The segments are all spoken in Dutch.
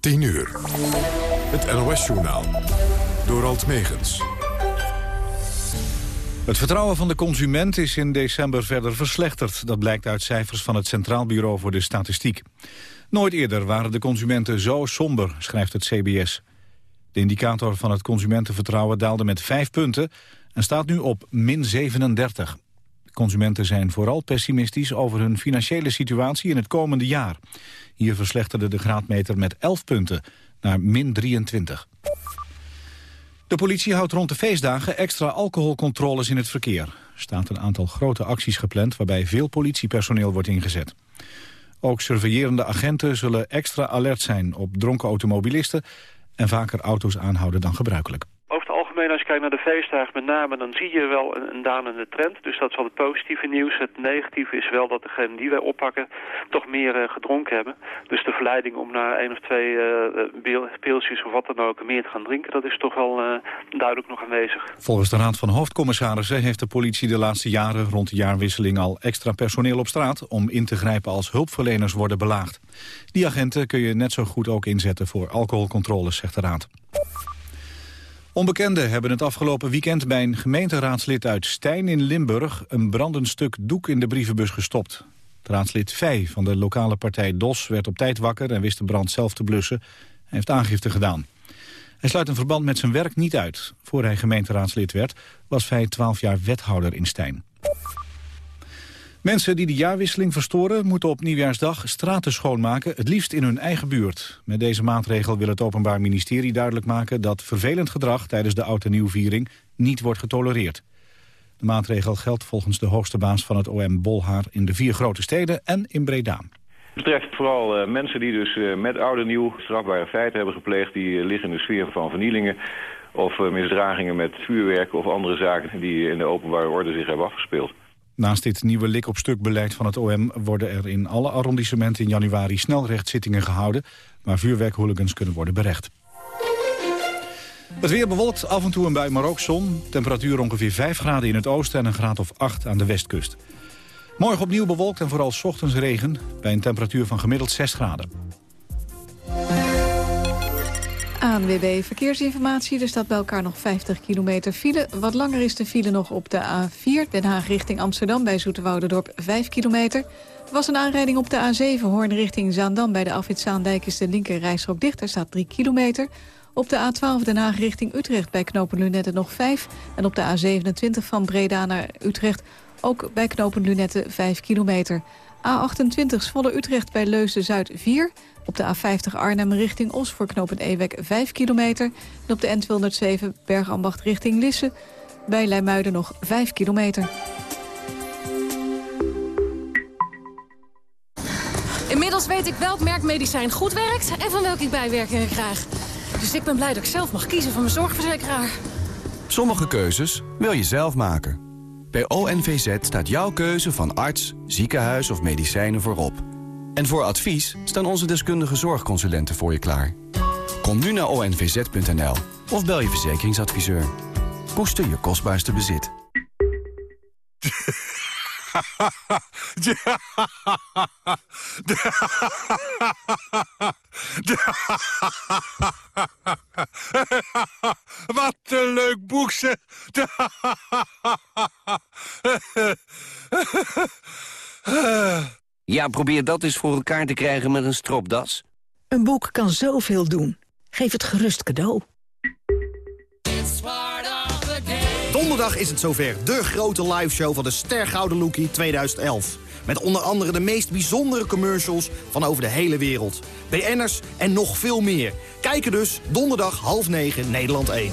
10 uur. Het NOS-journaal. Door Alt Megens. Het vertrouwen van de consument is in december verder verslechterd. Dat blijkt uit cijfers van het Centraal Bureau voor de Statistiek. Nooit eerder waren de consumenten zo somber, schrijft het CBS. De indicator van het consumentenvertrouwen daalde met 5 punten... en staat nu op min 37. Consumenten zijn vooral pessimistisch over hun financiële situatie in het komende jaar. Hier verslechterde de graadmeter met 11 punten naar min 23. De politie houdt rond de feestdagen extra alcoholcontroles in het verkeer. Er staat een aantal grote acties gepland waarbij veel politiepersoneel wordt ingezet. Ook surveillerende agenten zullen extra alert zijn op dronken automobilisten... en vaker auto's aanhouden dan gebruikelijk als je kijkt naar de feestdagen met name, dan zie je wel een, een dalende trend. Dus dat is wel het positieve nieuws. Het negatieve is wel dat degenen die wij oppakken toch meer uh, gedronken hebben. Dus de verleiding om na één of twee uh, pilsjes of wat dan ook meer te gaan drinken, dat is toch wel uh, duidelijk nog aanwezig. Volgens de Raad van Hoofdcommissarissen heeft de politie de laatste jaren rond de jaarwisseling al extra personeel op straat om in te grijpen als hulpverleners worden belaagd. Die agenten kun je net zo goed ook inzetten voor alcoholcontroles, zegt de Raad. Onbekenden hebben het afgelopen weekend bij een gemeenteraadslid uit Stijn in Limburg een brandend stuk doek in de brievenbus gestopt. Het raadslid Vij van de lokale partij DOS werd op tijd wakker en wist de brand zelf te blussen. Hij heeft aangifte gedaan. Hij sluit een verband met zijn werk niet uit. Voor hij gemeenteraadslid werd was Vij 12 jaar wethouder in Stijn. Mensen die de jaarwisseling verstoren moeten op nieuwjaarsdag straten schoonmaken, het liefst in hun eigen buurt. Met deze maatregel wil het Openbaar Ministerie duidelijk maken dat vervelend gedrag tijdens de oud- en nieuwviering niet wordt getolereerd. De maatregel geldt volgens de hoogste baas van het OM Bolhaar in de vier grote steden en in Breda. Het betreft vooral uh, mensen die dus uh, met oude nieuw strafbare feiten hebben gepleegd... die uh, liggen in de sfeer van vernielingen of misdragingen met vuurwerk of andere zaken... die in de openbare orde zich hebben afgespeeld. Naast dit nieuwe lik-op-stuk-beleid van het OM... worden er in alle arrondissementen in januari snelrechtzittingen gehouden... waar vuurwerkhooligans kunnen worden berecht. Het weer bewolkt, af en toe een bui, maar zon. Temperatuur ongeveer 5 graden in het oosten en een graad of 8 aan de westkust. Morgen opnieuw bewolkt en vooral ochtends regen... bij een temperatuur van gemiddeld 6 graden. ANWB Verkeersinformatie. Er staat bij elkaar nog 50 kilometer file. Wat langer is de file nog op de A4, Den Haag richting Amsterdam... bij Zoeterwoudendorp 5 kilometer. Er was een aanrijding op de A7, Hoorn richting Zaandam. Bij de afwit Zaandijk is de linker rijstrook dicht. Er staat 3 kilometer. Op de A12 Den Haag richting Utrecht bij knopen Lunette nog 5. En op de A27 van Breda naar Utrecht ook bij knopen Lunette 5 kilometer. A28 Zwolle Utrecht bij Leusden-Zuid 4. Op de A50 Arnhem richting Os voor knooppunt Ewek 5 kilometer. En op de N207 Bergambacht richting Lisse bij Leimuiden nog 5 kilometer. Inmiddels weet ik welk merk medicijn goed werkt en van welke ik bijwerkingen krijg. Dus ik ben blij dat ik zelf mag kiezen van mijn zorgverzekeraar. Sommige keuzes wil je zelf maken. Bij ONVZ staat jouw keuze van arts, ziekenhuis of medicijnen voorop. En voor advies staan onze deskundige zorgconsulenten voor je klaar. Kom nu naar onvz.nl of bel je verzekeringsadviseur. Koester je kostbaarste bezit. Wat een leuk boek. Ja, probeer dat eens voor elkaar te krijgen met een stropdas. Een boek kan zoveel doen. Geef het gerust cadeau. Donderdag is het zover. De grote liveshow van de Stergouden Lookie 2011. Met onder andere de meest bijzondere commercials van over de hele wereld. BN'ers en nog veel meer. Kijken dus donderdag half negen Nederland 1.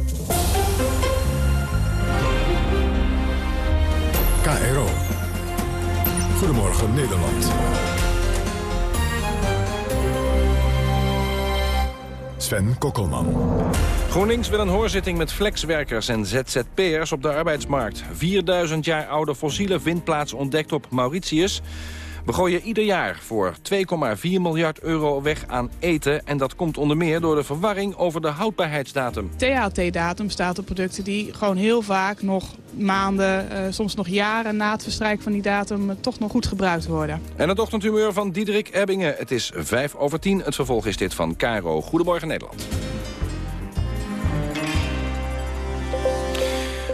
KRO. Goedemorgen Nederland. Sven Kokkelman. GroenLinks wil een hoorzitting met flexwerkers en ZZP'ers op de arbeidsmarkt. 4000 jaar oude fossiele vindplaats ontdekt op Mauritius. We gooien ieder jaar voor 2,4 miljard euro weg aan eten. En dat komt onder meer door de verwarring over de houdbaarheidsdatum. THT-datum staat op producten die gewoon heel vaak nog maanden, uh, soms nog jaren na het verstrijken van die datum uh, toch nog goed gebruikt worden. En het ochtendhumeur van Diederik Ebbingen. Het is 5 over 10. Het vervolg is dit van Caro. Goedemorgen Nederland.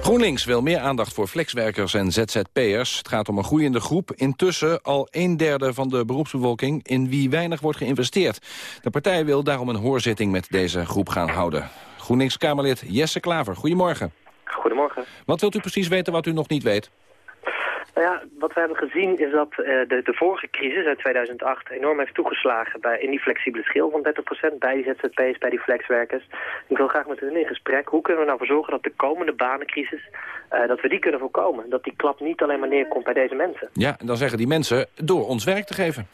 GroenLinks wil meer aandacht voor flexwerkers en ZZP'ers. Het gaat om een groeiende groep. Intussen al een derde van de beroepsbevolking in wie weinig wordt geïnvesteerd. De partij wil daarom een hoorzitting met deze groep gaan houden. GroenLinks-Kamerlid Jesse Klaver, goedemorgen. Goedemorgen. Wat wilt u precies weten wat u nog niet weet? Nou ja, wat we hebben gezien is dat uh, de, de vorige crisis uit 2008 enorm heeft toegeslagen bij, in die flexibele schil van 30% bij die ZZP's, bij die flexwerkers. Ik wil graag met hun in gesprek. Hoe kunnen we nou voor zorgen dat de komende banencrisis, uh, dat we die kunnen voorkomen? Dat die klap niet alleen maar neerkomt bij deze mensen. Ja, en dan zeggen die mensen door ons werk te geven.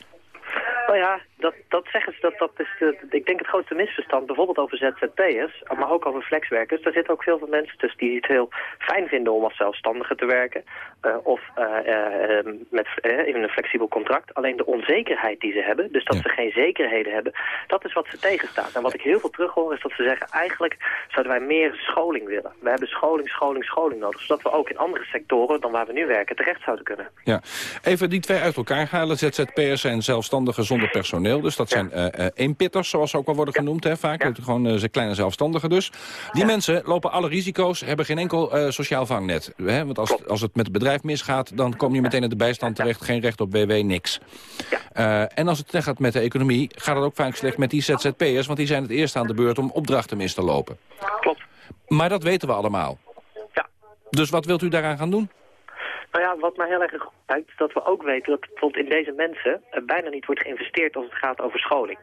Nou ja, dat, dat zeggen ze, dat, dat is de, ik denk het grootste misverstand, bijvoorbeeld over ZZP'ers, maar ook over flexwerkers. Daar zitten ook veel van mensen tussen die het heel fijn vinden om als zelfstandige te werken uh, of uh, uh, met, in een flexibel contract. Alleen de onzekerheid die ze hebben, dus dat ja. ze geen zekerheden hebben, dat is wat ze tegenstaat. En wat ik heel veel terughoor is dat ze zeggen, eigenlijk zouden wij meer scholing willen. We hebben scholing, scholing, scholing nodig, zodat we ook in andere sectoren dan waar we nu werken terecht zouden kunnen. Ja, even die twee uit elkaar halen. ZZP'ers zijn zelfstandigen zonder personeel. Dus dat zijn ja. uh, eenpitters, zoals ze ook wel worden genoemd. Hè, vaak. Gewoon uh, kleine zelfstandigen dus. Die mensen lopen alle risico's, hebben geen enkel sociaal vangnet. Hè? Want als, als het met het bedrijf misgaat, dan kom je meteen in de bijstand terecht. Geen recht op WW, niks. En als het slecht gaat met de economie, gaat het ook vaak slecht met die ZZP'ers. Want die zijn het eerst aan de beurt om opdrachten mis te lopen. Klopt. Maar dat weten we allemaal. Ja. Dus wat wilt u daaraan gaan doen? Nou ja, wat mij heel erg goed lijkt, is dat we ook weten dat bijvoorbeeld in deze mensen uh, bijna niet wordt geïnvesteerd als het gaat over scholing.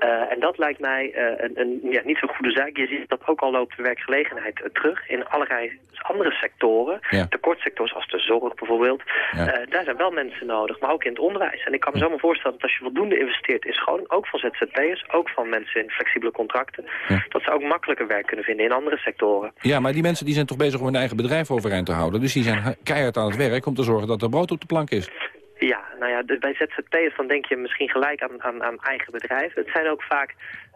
Uh, en dat lijkt mij uh, een, een ja, niet zo goede zaak. Je ziet dat ook al loopt de werkgelegenheid uh, terug in allerlei andere sectoren. Ja. Tekortsectoren als de zorg bijvoorbeeld. Ja. daar zijn wel mensen nodig, maar ook in het onderwijs. En ik kan me zo maar voorstellen dat als je voldoende investeert in scholing, ook van ZZP'ers, ook van mensen in flexibele contracten, ja. dat ze ook makkelijker werk kunnen vinden in andere sectoren. Ja, maar die mensen die zijn toch bezig om hun eigen bedrijf overeind te houden. Dus die zijn keihard aan het werk om te zorgen dat er brood op de plank is. Ja, nou ja, bij ZZP'ers dan denk je misschien gelijk aan, aan, aan eigen bedrijven. Het zijn ook vaak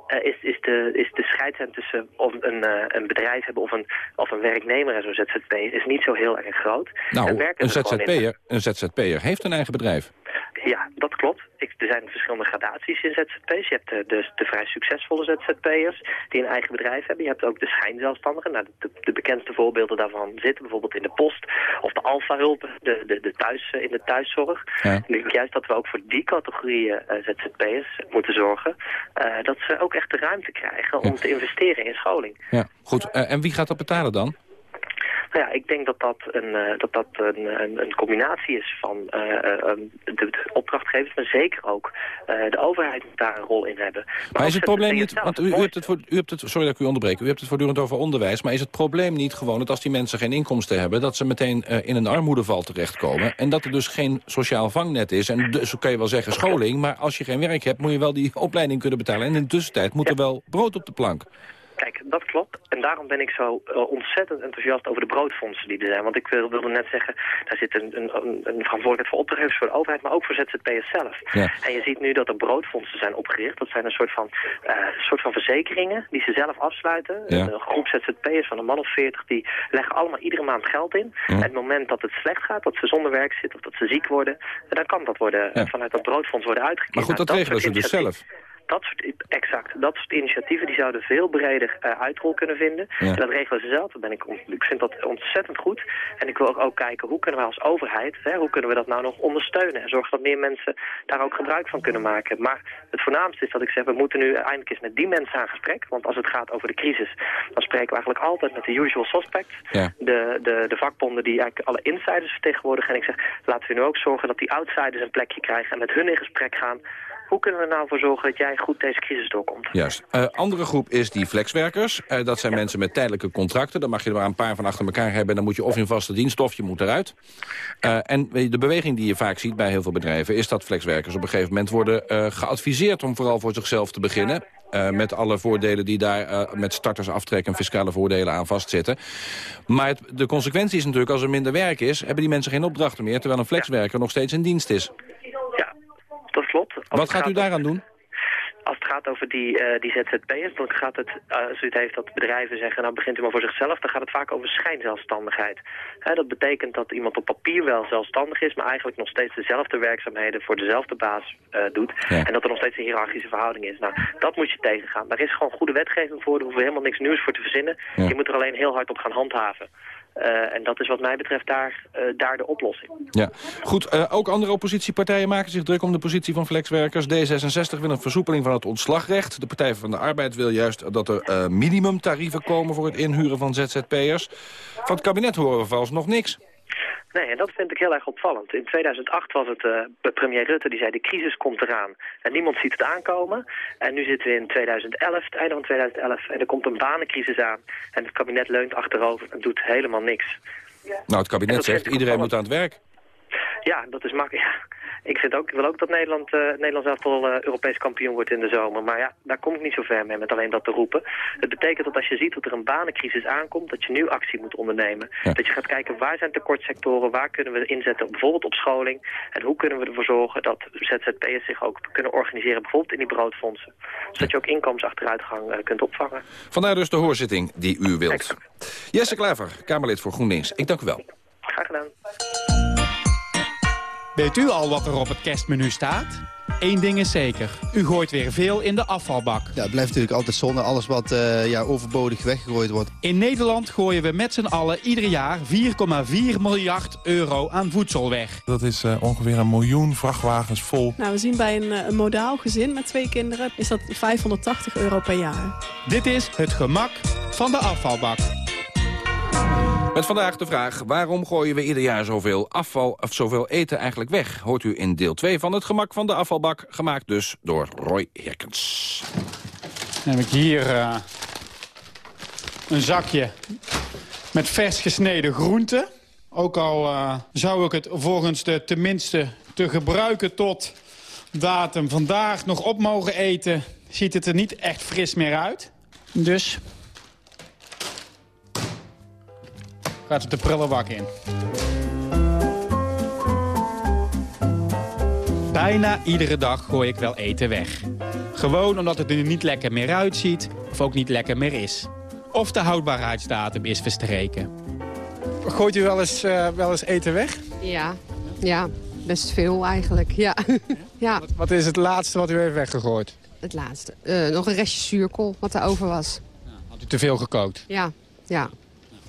uh, is, is, de, is de scheidslijn tussen of een, uh, een bedrijf hebben of een, of een werknemer en zo'n ZZP is niet zo heel erg groot. Nou, een ZZP'er, een ZZP'er heeft een eigen bedrijf. Ja, dat klopt. Ik, er zijn verschillende gradaties in ZZP's. Je hebt de, de, de vrij succesvolle ZZP'ers die een eigen bedrijf hebben. Je hebt ook de schijnzelfstandigen. Nou, de, de, bekendste voorbeelden daarvan zitten bijvoorbeeld in de post of de alfa-hulpen, de, de, de thuis, in de thuiszorg. Ja. Ik denk juist dat we ook voor die categorieën uh, ZZP'ers moeten zorgen. Uh, dat ze ook echt de ruimte krijgen om ja. te investeren in scholing. Ja, goed. Uh, en wie gaat dat betalen dan? Nou ja, ik denk dat dat een, uh, dat dat een, een, een combinatie is van uh, um, de, de opdrachtgevers, maar zeker ook de overheid moet daar een rol in hebben. Maar, maar is het probleem niet, want u, u, hebt het voor, u hebt het, sorry dat ik u onderbreek, u hebt het voortdurend over onderwijs, maar is het probleem niet gewoon dat als die mensen geen inkomsten hebben, dat ze meteen in een armoedeval terechtkomen en dat er dus geen sociaal vangnet is en dus zo kan je wel zeggen scholing, maar als je geen werk hebt moet je wel die opleiding kunnen betalen en in de tussentijd moet er wel brood op de plank. Kijk, dat klopt. En daarom ben ik zo uh, ontzettend enthousiast over de broodfondsen die er zijn. Want ik wil, wilde net zeggen, daar zit een, een, een verantwoordelijkheid voor opdrachtgevers, voor de overheid, maar ook voor ZZP'ers zelf. Ja. En je ziet nu dat er broodfondsen zijn opgericht. Dat zijn een soort van, uh, soort van verzekeringen die ze zelf afsluiten. Ja. Een groep ZZP'ers van een man of veertig, die leggen allemaal iedere maand geld in. Ja. En het moment dat het slecht gaat, dat ze zonder werk zitten of dat ze ziek worden, dan kan dat worden, Ja. vanuit dat broodfonds worden uitgekeerd. Maar goed, dat Nou, regelen ze dus zelf. Dat soort, exact, dat soort initiatieven die zouden veel breder uh, uitrol kunnen vinden. Ja. En dat regelen ze zelf. Ben ik, ik vind dat ontzettend goed. En ik wil ook, ook kijken hoe kunnen we als overheid, hè, hoe kunnen we dat nou nog ondersteunen. En zorgen dat meer mensen daar ook gebruik van kunnen maken. Maar het voornaamste is dat ik zeg, we moeten nu eindelijk eens met die mensen aan gesprek. Want als het gaat over de crisis, dan spreken we eigenlijk altijd met de usual suspects. Ja. De, de, de vakbonden die eigenlijk alle insiders vertegenwoordigen. En ik zeg, laten we nu ook zorgen dat die outsiders een plekje krijgen en met hun in gesprek gaan. Hoe kunnen we er nou voor zorgen dat jij goed deze crisis doorkomt? Juist. Uh, andere groep is die flexwerkers. Uh, dat zijn ja. mensen met tijdelijke contracten. Dan mag je er maar een paar van achter elkaar hebben. Dan moet je of in vaste dienst of je moet eruit. Uh, en de beweging die je vaak ziet bij heel veel bedrijven... is dat flexwerkers op een gegeven moment worden geadviseerd... om vooral voor zichzelf te beginnen. eh, met alle voordelen die daar uh, met startersaftrek en fiscale voordelen aan vastzitten. Maar het, de consequentie is natuurlijk, als er minder werk is... hebben die mensen geen opdrachten meer, terwijl een flexwerker nog steeds in dienst is. Dat klopt. Wat gaat u daaraan doen? Als het gaat over die, uh, die ZZP'ers, dan gaat het, uh, als u het heeft dat bedrijven zeggen, nou begint u maar voor zichzelf, dan gaat het vaak over schijnzelfstandigheid. He, dat betekent dat iemand op papier wel zelfstandig is, maar eigenlijk nog steeds dezelfde werkzaamheden voor dezelfde baas uh, doet. Ja. En dat er nog steeds een hiërarchische verhouding is. Nou, dat moet je tegengaan. Daar is gewoon goede wetgeving voor, daar hoeven we helemaal niks nieuws voor te verzinnen. Ja. Je moet er alleen heel hard op gaan handhaven. Uh, en dat is wat mij betreft daar, uh, daar de oplossing. Ja, goed. Uh, ook andere oppositiepartijen maken zich druk om de positie van flexwerkers. D66 wil een versoepeling van het ontslagrecht. De Partij van de Arbeid wil juist dat er minimumtarieven komen voor het inhuren van ZZP'ers. Van het kabinet horen we vals nog niks. Nee, en dat vind ik heel erg opvallend. In 2008 was het uh, premier Rutte die zei de crisis komt eraan. En niemand ziet het aankomen. En nu zitten we in 2011, het einde van 2011. En er komt een banencrisis aan. En het kabinet leunt achterover en doet helemaal niks. Nou, het kabinet zegt iedereen moet aan het werk. Ja, dat is makkelijk. Ja. Ik, vind ook, ik wil ook dat Nederland, uh, Nederland zelf wel uh, Europees kampioen wordt in de zomer. Maar ja, daar kom ik niet zo ver mee met alleen dat te roepen. Het betekent dat als je ziet dat er een banencrisis aankomt, dat je nu actie moet ondernemen. Ja. Dat je gaat kijken waar zijn tekortsectoren, waar kunnen we inzetten, bijvoorbeeld op scholing. En hoe kunnen we ervoor zorgen dat ZZP'ers zich ook kunnen organiseren, bijvoorbeeld in die broodfondsen. Zodat je ook inkomensachteruitgang uh, kunt opvangen. Vandaar dus de hoorzitting die u wilt. Exact. Jesse Klaver, Kamerlid voor GroenLinks. Ik dank u wel. Graag gedaan. Weet u al wat er op het kerstmenu staat? Eén ding is zeker, u gooit weer veel in de afvalbak. Ja, het blijft natuurlijk altijd zonde, alles wat uh, ja, overbodig weggegooid wordt. In Nederland gooien we met z'n allen ieder jaar 4,4 miljard euro aan voedsel weg. Dat is uh, ongeveer een miljoen vrachtwagens vol. Nou, we zien bij een, een modaal gezin met twee kinderen is dat 580 euro per jaar. Dit is het gemak van de afvalbak. Met vandaag de vraag, waarom gooien we ieder jaar zoveel afval of zoveel eten eigenlijk weg? Hoort u in deel 2 van het gemak van de afvalbak, gemaakt dus door Roy Herkens. Dan heb ik hier uh, een zakje met vers gesneden groenten. Ook al uh, zou ik het volgens de tenminste te gebruiken tot datum vandaag nog op mogen eten... ziet het er niet echt fris meer uit. Dus gaat het de prullenbak in. Bijna iedere dag gooi ik wel eten weg. Gewoon omdat het er niet lekker meer uitziet of ook niet lekker meer is. Of de houdbaarheidsdatum is verstreken. Gooit u wel eens, uh, wel eens eten weg? Ja, ja, best veel eigenlijk, ja. ja. Wat, wat, is het laatste wat u heeft weggegooid? Het laatste? Uh, nog een restje zuurkool wat er over was. Ja, had u te veel gekookt? Ja, ja.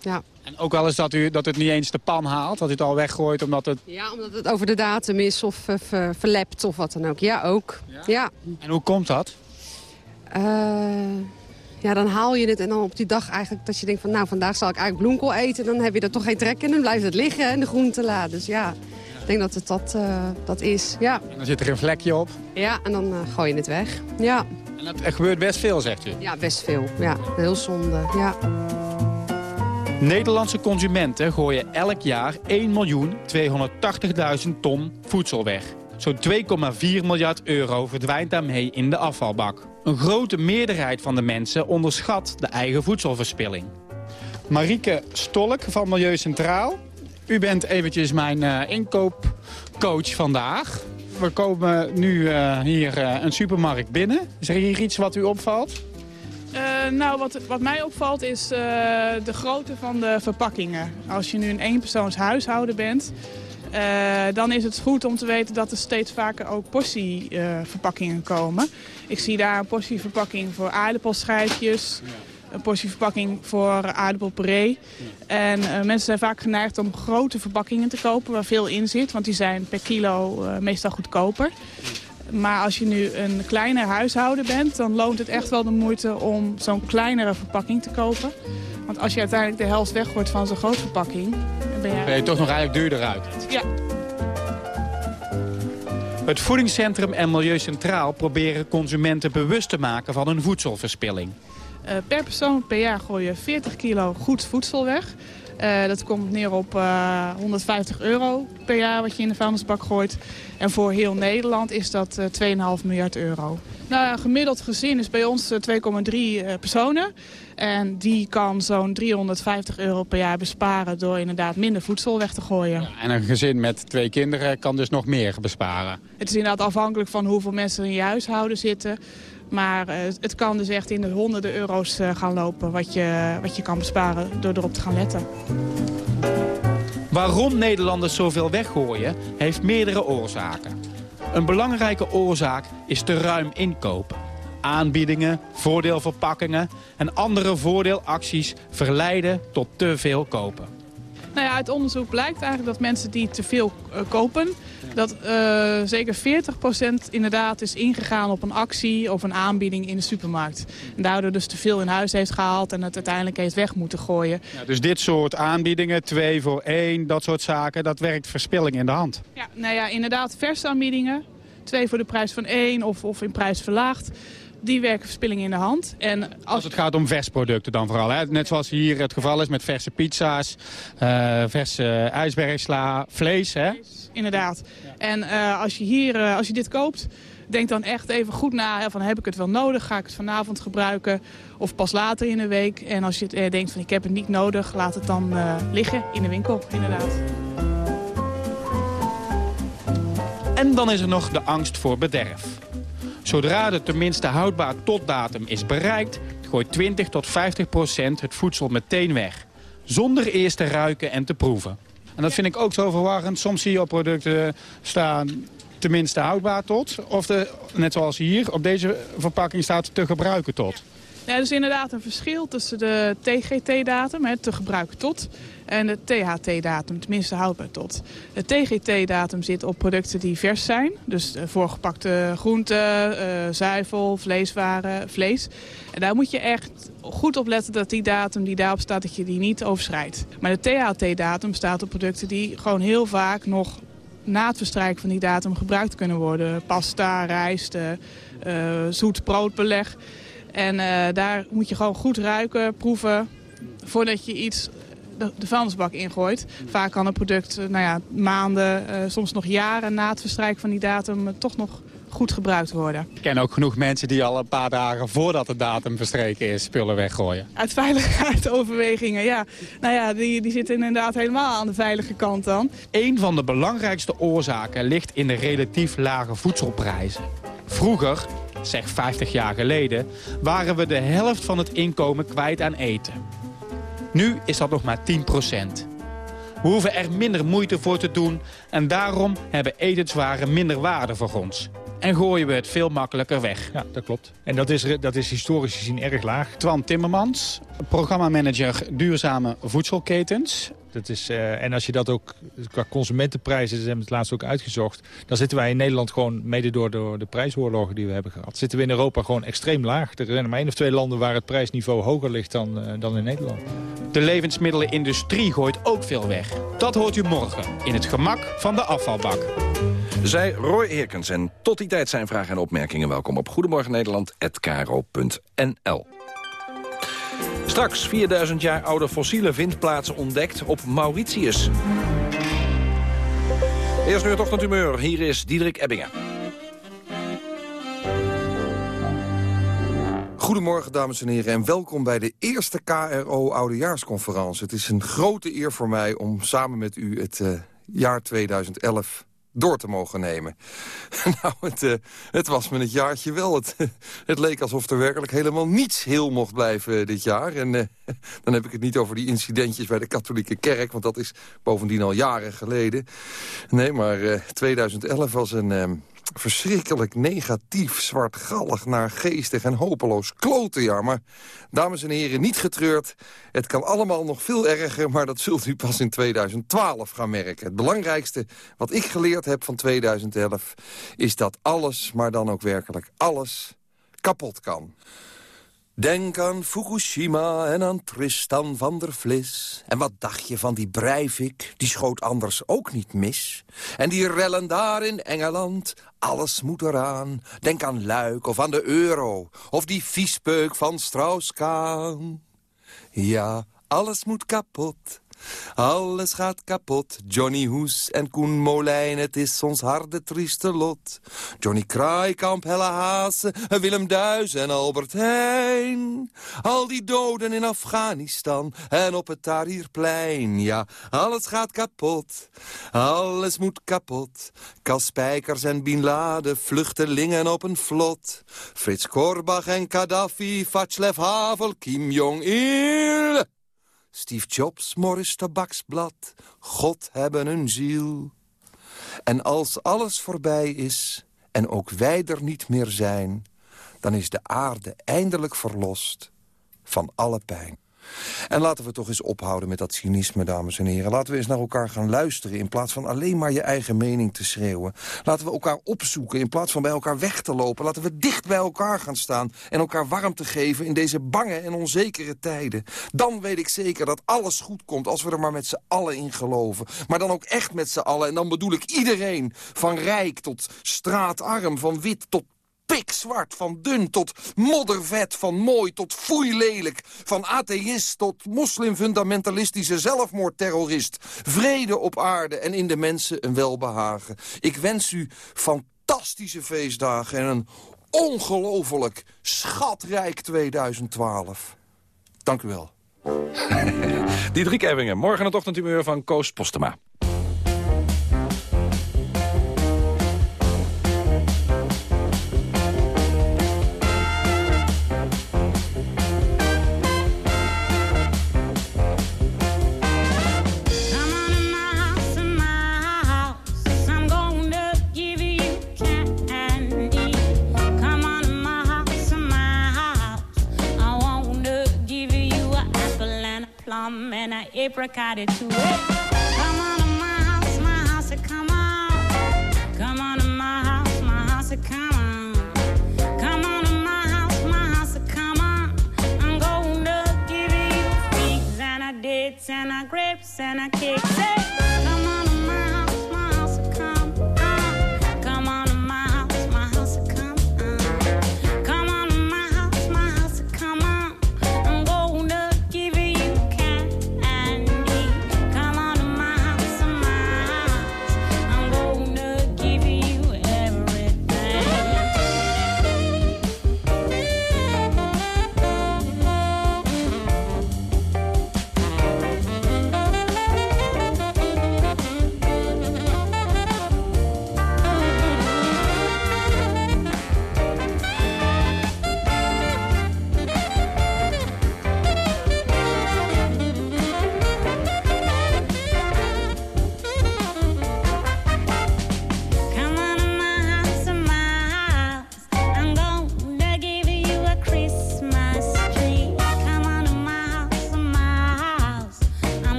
ja. En ook wel eens dat, u, dat het niet eens de pan haalt, dat u het al weggooit omdat het... Ja, omdat het over de datum is of uh, ver, verlept of wat dan ook. Ja, ook. Ja? ja. En hoe komt dat? Uh, ja, dan haal je het en dan op die dag eigenlijk dat je denkt van... nou, vandaag zal ik eigenlijk bloemkool eten. Dan heb je er toch geen trek in en dan blijft het liggen in de groentela. Dus ja, ik denk dat het dat, uh, dat is, ja. En dan zit er een vlekje op? Ja, en dan gooi je het weg, ja. En dat er gebeurt best veel, zegt u? Ja, best veel. Ja, heel zonde, ja. Nederlandse consumenten gooien elk jaar 1.280.000 ton voedsel weg. Zo'n 2,4 miljard euro verdwijnt daarmee in de afvalbak. Een grote meerderheid van de mensen onderschat de eigen voedselverspilling. Marieke Stolk van Milieu Centraal. U bent eventjes mijn uh, inkoopcoach vandaag. We komen nu uh, hier uh, een supermarkt binnen. Is er hier iets wat u opvalt? Uh, nou, wat, wat mij opvalt is uh, de grootte van de verpakkingen. Als je nu een eenpersoons huishouden bent... Uh, dan is het goed om te weten dat er steeds vaker ook portieverpakkingen komen. Ik zie daar een portieverpakking voor aardappelschijfjes... een portieverpakking voor aardappelpuree. En mensen zijn vaak geneigd om grote verpakkingen te kopen waar veel in zit... want die zijn per kilo meestal goedkoper. Maar als je nu een kleiner huishouden bent, dan loont het echt wel de moeite om zo'n kleinere verpakking te kopen. Want als je uiteindelijk de helft weggooit van zo'n grote verpakking, dan ben je... Ben je toch nog eigenlijk duurder uit? Ja. Het Voedingscentrum en Milieu Centraal proberen consumenten bewust te maken van hun voedselverspilling. Uh, per persoon per jaar gooi je 40 kilo goed voedsel weg. Uh, dat komt neer op uh, 150 euro per jaar wat je in de vuilnisbak gooit. En voor heel Nederland is dat uh, 2,5 miljard euro. Nou, gemiddeld gezin is bij ons 2,3 personen. En die kan zo'n 350 euro per jaar besparen door inderdaad minder voedsel weg te gooien. Ja, en een gezin met twee kinderen kan dus nog meer besparen? Het is inderdaad afhankelijk van hoeveel mensen er in je huishouden zitten. Maar uh, het kan dus echt in de honderden euro's uh, gaan lopen wat je, wat je kan besparen door erop te gaan letten. Waarom Nederlanders zoveel weggooien heeft meerdere oorzaken. Een belangrijke oorzaak is te ruim inkopen. Aanbiedingen, voordeelverpakkingen en andere voordeelacties verleiden tot te veel kopen. Nou ja, uit onderzoek blijkt eigenlijk dat mensen die te veel uh, kopen... dat uh, zeker 40% inderdaad is ingegaan op een actie of een aanbieding in de supermarkt. En daardoor dus te veel in huis heeft gehaald en het uiteindelijk heeft weg moeten gooien. Ja, dus dit soort aanbiedingen, twee voor één, dat soort zaken... dat werkt verspilling in de hand. Ja, nou ja, inderdaad verse aanbiedingen. Twee voor de prijs van één of, of in prijs verlaagd die werken verspilling in de hand. En als... als... het gaat om versproducten dan vooral. Hè? Net zoals hier het geval is met verse pizza's, uh, verse ijsbergsla, vlees. Hè? Inderdaad. En uh, als je hier, uh, als je dit koopt, denk dan echt even goed na. Van, heb ik het wel nodig? Ga ik het vanavond gebruiken? Of pas later in de week? En als je denkt van ik heb het niet nodig, laat het dan liggen in de winkel. Inderdaad. En dan is er nog de angst voor bederf. Zodra de tenminste houdbaar totdatum is bereikt... gooit 20 tot 50 procent het voedsel meteen weg. Zonder eerst te ruiken en te proeven. En dat vind ik ook zo verwarrend. Soms zie je op producten staan tenminste houdbaar tot. Of de, net zoals hier, op deze verpakking staat te gebruiken tot. Ja, er is inderdaad een verschil tussen de TGT-datum, te gebruiken tot, en de THT-datum, tenminste houdbaar tot. De TGT-datum zit op producten die vers zijn, dus voorgepakte groenten, uh, zuivel, vleeswaren, vlees. En daar moet je echt goed op letten dat die datum die daarop staat, dat je die niet overschrijdt. Maar de THT-datum staat op producten die gewoon heel vaak nog na het verstrijken van die datum gebruikt kunnen worden. Pasta, rijst, uh, zoet broodbeleg. En daar moet je gewoon goed ruiken, proeven, voordat je iets de, de vuilnisbak ingooit. Vaak kan een product nou ja, maanden, uh, soms nog jaren na het verstrijken van die datum... toch nog goed gebruikt worden. Ik ken ook genoeg mensen die al een paar dagen voordat de datum verstreken is spullen weggooien. Uit veiligheidsoverwegingen, ja. Nou ja, die, die zitten inderdaad helemaal aan de veilige kant dan. Een van de belangrijkste oorzaken ligt in de relatief lage voedselprijzen. Vroeger zeg 50 jaar geleden, waren we de helft van het inkomen kwijt aan eten. Nu is dat nog maar 10% We hoeven er minder moeite voor te doen en daarom hebben etenswaren minder waarde voor ons. En gooien we het veel makkelijker weg. Ja, dat klopt. En dat is, dat is historisch gezien erg laag. Twan Timmermans, programmamanager Duurzame Voedselketens. Dat is, uh, en als je dat ook qua consumentenprijzen, dat hebben we het laatst ook uitgezocht... dan zitten wij in Nederland gewoon, mede door, door de prijsoorlogen die we hebben gehad... zitten we in Europa gewoon extreem laag. Er zijn maar één of twee landen waar het prijsniveau hoger ligt dan, uh, dan in Nederland. De levensmiddelenindustrie gooit ook veel weg. Dat hoort u morgen in het gemak van de afvalbak. Zij Roy Eerkens en tot die tijd zijn vragen en opmerkingen welkom op Goedemorgen Nederland@kro.nl. Straks 4000 jaar oude fossiele vindplaatsen ontdekt op Mauritius. Eerst nu het ochtendhumeur. Hier is Diederik Ebbingen. Goedemorgen dames en heren en welkom bij de eerste KRO Oudejaarsconferentie. Het is een grote eer voor mij om samen met u het uh, jaar 2011 door te mogen nemen. nou, het, uh, het, was me het jaartje wel. Het, het, leek alsof er werkelijk helemaal niets heel mocht blijven dit jaar. En uh, dan heb ik het niet over die incidentjes bij de katholieke kerk... want dat is bovendien al jaren geleden. Nee, maar uh, 2011 was een ehm, verschrikkelijk negatief, zwartgallig, naargeestig en hopeloos klotenjaar. Maar, dames en heren, niet getreurd. Het kan allemaal nog veel erger, maar dat zult u pas in 2012 gaan merken. Het belangrijkste wat ik geleerd heb van 2011... is dat alles, maar dan ook werkelijk alles, kapot kan. Denk aan Fukushima en aan Tristan van der Vlis. En wat dacht je van die Breivik? Die schoot anders ook niet mis. En die rellen daar in Engeland, alles moet eraan. Denk aan Luik of aan de euro. Of die viespeuk van Strauss-Kaan. Ja, alles moet kapot. Alles gaat kapot, Johnny Hoes en Koen Molijn, het is ons harde trieste lot. Johnny Kraaikamp, Helle Haase, Willem Duis en Albert Heijn. Al die doden in Afghanistan en op het Tahrirplein. Ja, alles gaat kapot, alles moet kapot. Kaspijkers en Bin Laden, vluchtelingen op een vlot. Frits Korbach en Gaddafi, Václav Havel, Kim Jong-il... Steve Jobs, Morris Tabaksblad, God hebben een ziel. En als alles voorbij is en ook wij er niet meer zijn... dan is de aarde eindelijk verlost van alle pijn. En laten we toch eens ophouden met dat cynisme, dames en heren. Laten we eens naar elkaar gaan luisteren... in plaats van alleen maar je eigen mening te schreeuwen. Laten we elkaar opzoeken in plaats van bij elkaar weg te lopen. Laten we dicht bij elkaar gaan staan... en elkaar warmte geven in deze bange en onzekere tijden. Dan weet ik zeker dat alles goed komt als we er maar met z'n allen in geloven. Maar dan ook echt met z'n allen. En dan bedoel ik iedereen. Van rijk tot straatarm, van wit tot pikzwart, van dun tot moddervet, van mooi tot foeilelijk, van atheïst tot moslimfundamentalistische zelfmoordterrorist. Vrede op aarde en in de mensen een welbehagen. Ik wens u fantastische feestdagen en een ongelooflijk schatrijk 2012. Dank u wel. Diederik Ebbingen, morgen het ochtendhumeur van Koos Postema. Apricot it to it. Come on to my house, my house, come on. Come on to my house, my house, come on. Come on to my house, my house, come on. I'm gonna give you figs and a dates and a grapes and a cake.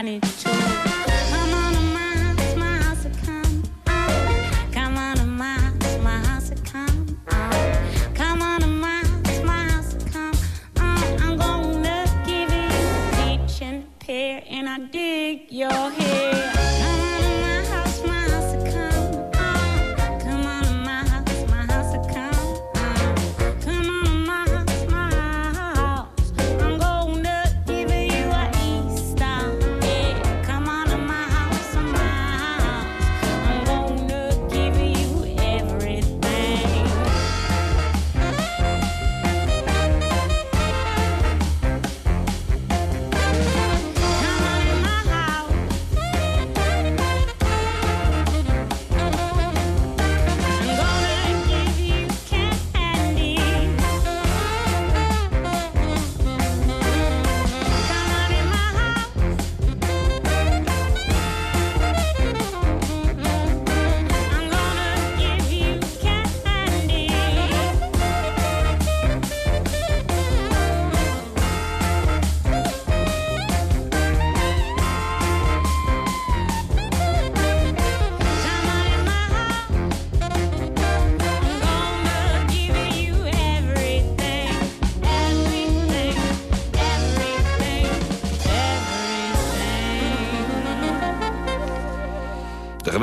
tiny.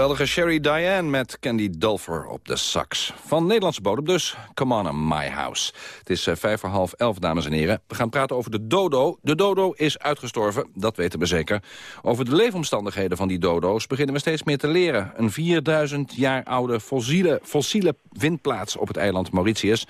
Geweldige Sherry Diane met Candy Dulfer op de sax. Van Nederlandse bodem dus, Come on in my house. Het is eh, vijf voor half elf, dames en heren. We gaan praten over de dodo. De dodo is uitgestorven, dat weten we zeker. Over de leefomstandigheden van die dodo's beginnen we steeds meer te leren. Een 4000 jaar oude fossiele, fossiele op het eiland Mauritius...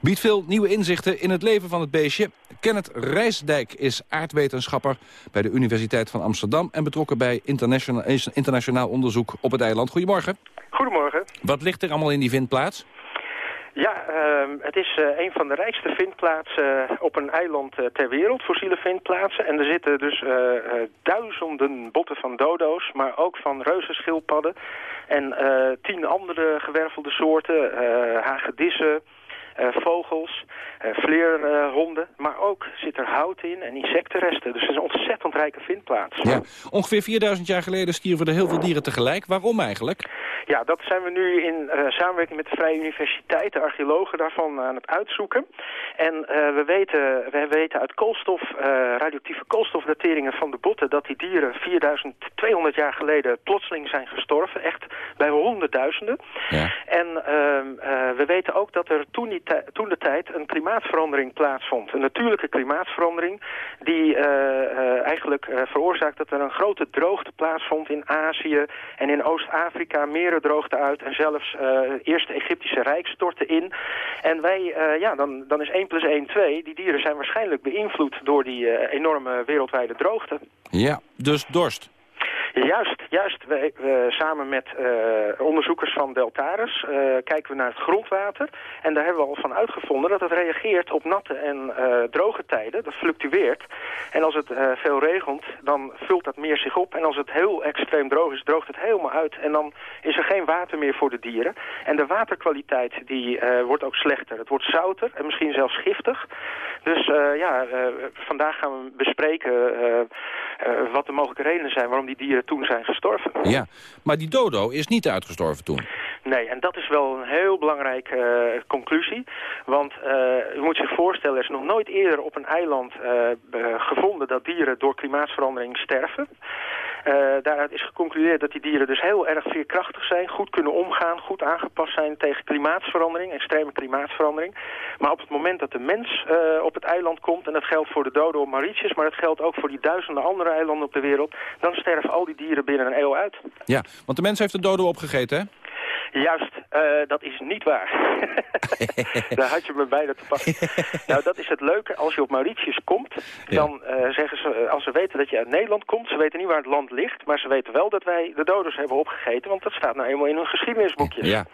biedt veel nieuwe inzichten in het leven van het beestje. Kenneth Rijsdijk is aardwetenschapper bij de Universiteit van Amsterdam... en betrokken bij internationaal, internationaal onderzoek op het eiland. Goedemorgen. Goedemorgen. Wat ligt er allemaal in die vindplaats? Ja, ehm, het is eh, een van de rijkste vindplaatsen eh, op een eiland eh, ter wereld, fossiele vindplaatsen. En er zitten dus duizenden botten van dodo's, maar ook van reuzenschildpadden. En tien andere gewervelde soorten, hagedissen, vogels, eh, vleerhonden. maar ook zit er hout in en insectenresten. Dus het is een ontzettend rijke vindplaats. Ja. Ongeveer 4000 jaar geleden stierven er heel veel dieren tegelijk. Waarom eigenlijk? Ja, dat zijn we nu in eh, samenwerking met de Vrije Universiteit, de archeologen daarvan aan het uitzoeken. En eh, we, weten, we weten uit koolstof, eh, radioactieve koolstofdateringen van de botten dat die dieren 4200 jaar geleden plotseling zijn gestorven. Echt bij honderdduizenden. En ehm, eh, we weten ook dat er toen, die tij- toen de tijd een klimaatverandering plaatsvond. Een natuurlijke klimaatverandering die eh, eh, eigenlijk eh, veroorzaakt dat er een grote droogte plaatsvond in Azië en in Oost-Afrika. Meren droogden uit en zelfs eerste Egyptische Rijk stortte in. En wij, ja, dan, dan is 1 plus 1 2. Die dieren zijn waarschijnlijk beïnvloed door die enorme wereldwijde droogte. Ja, dus dorst. Juist, juist. We, we- samen met eh, onderzoekers van Deltares eh, kijken we naar het grondwater. En daar hebben we al van uitgevonden dat het reageert op natte en eh, droge tijden. Dat fluctueert. En als het veel regent, dan vult dat meer zich op. En als het heel extreem droog is, droogt het helemaal uit. En dan is er geen water meer voor de dieren. En de waterkwaliteit die, wordt ook slechter. Het wordt zouter en misschien zelfs giftig. Dus ja, vandaag gaan we bespreken wat de mogelijke redenen zijn waarom die dieren toen zijn gestorven. Ja, maar die dodo is niet uitgestorven toen. Nee, en dat is wel een heel belangrijke eh, conclusie. Want eh, u moet zich voorstellen, er is nog nooit eerder op een eiland eh, gevonden dat dieren door klimaatverandering sterven. Eh, daaruit is geconcludeerd dat die dieren dus heel erg veerkrachtig zijn, goed kunnen omgaan, goed aangepast zijn tegen klimaatverandering, extreme klimaatverandering. Maar op het moment dat de mens eh, op het eiland komt, en dat geldt voor de dodo op Mauritius, maar dat geldt ook voor die duizenden andere eilanden op de wereld, dan sterven al die dieren binnen een eeuw uit. Ja, want de mens heeft de dodo opgegeten, hè? Juist, eh, dat is niet waar. Daar had je me bijna te pakken. nou, dat is het leuke. Als je op Mauritius komt, dan eh, zeggen ze, eh, als ze weten dat je uit Nederland komt, ze weten niet waar het land ligt, maar ze weten wel dat wij de doders hebben opgegeten, want dat staat nou eenmaal in hun geschiedenisboekjes. Ja.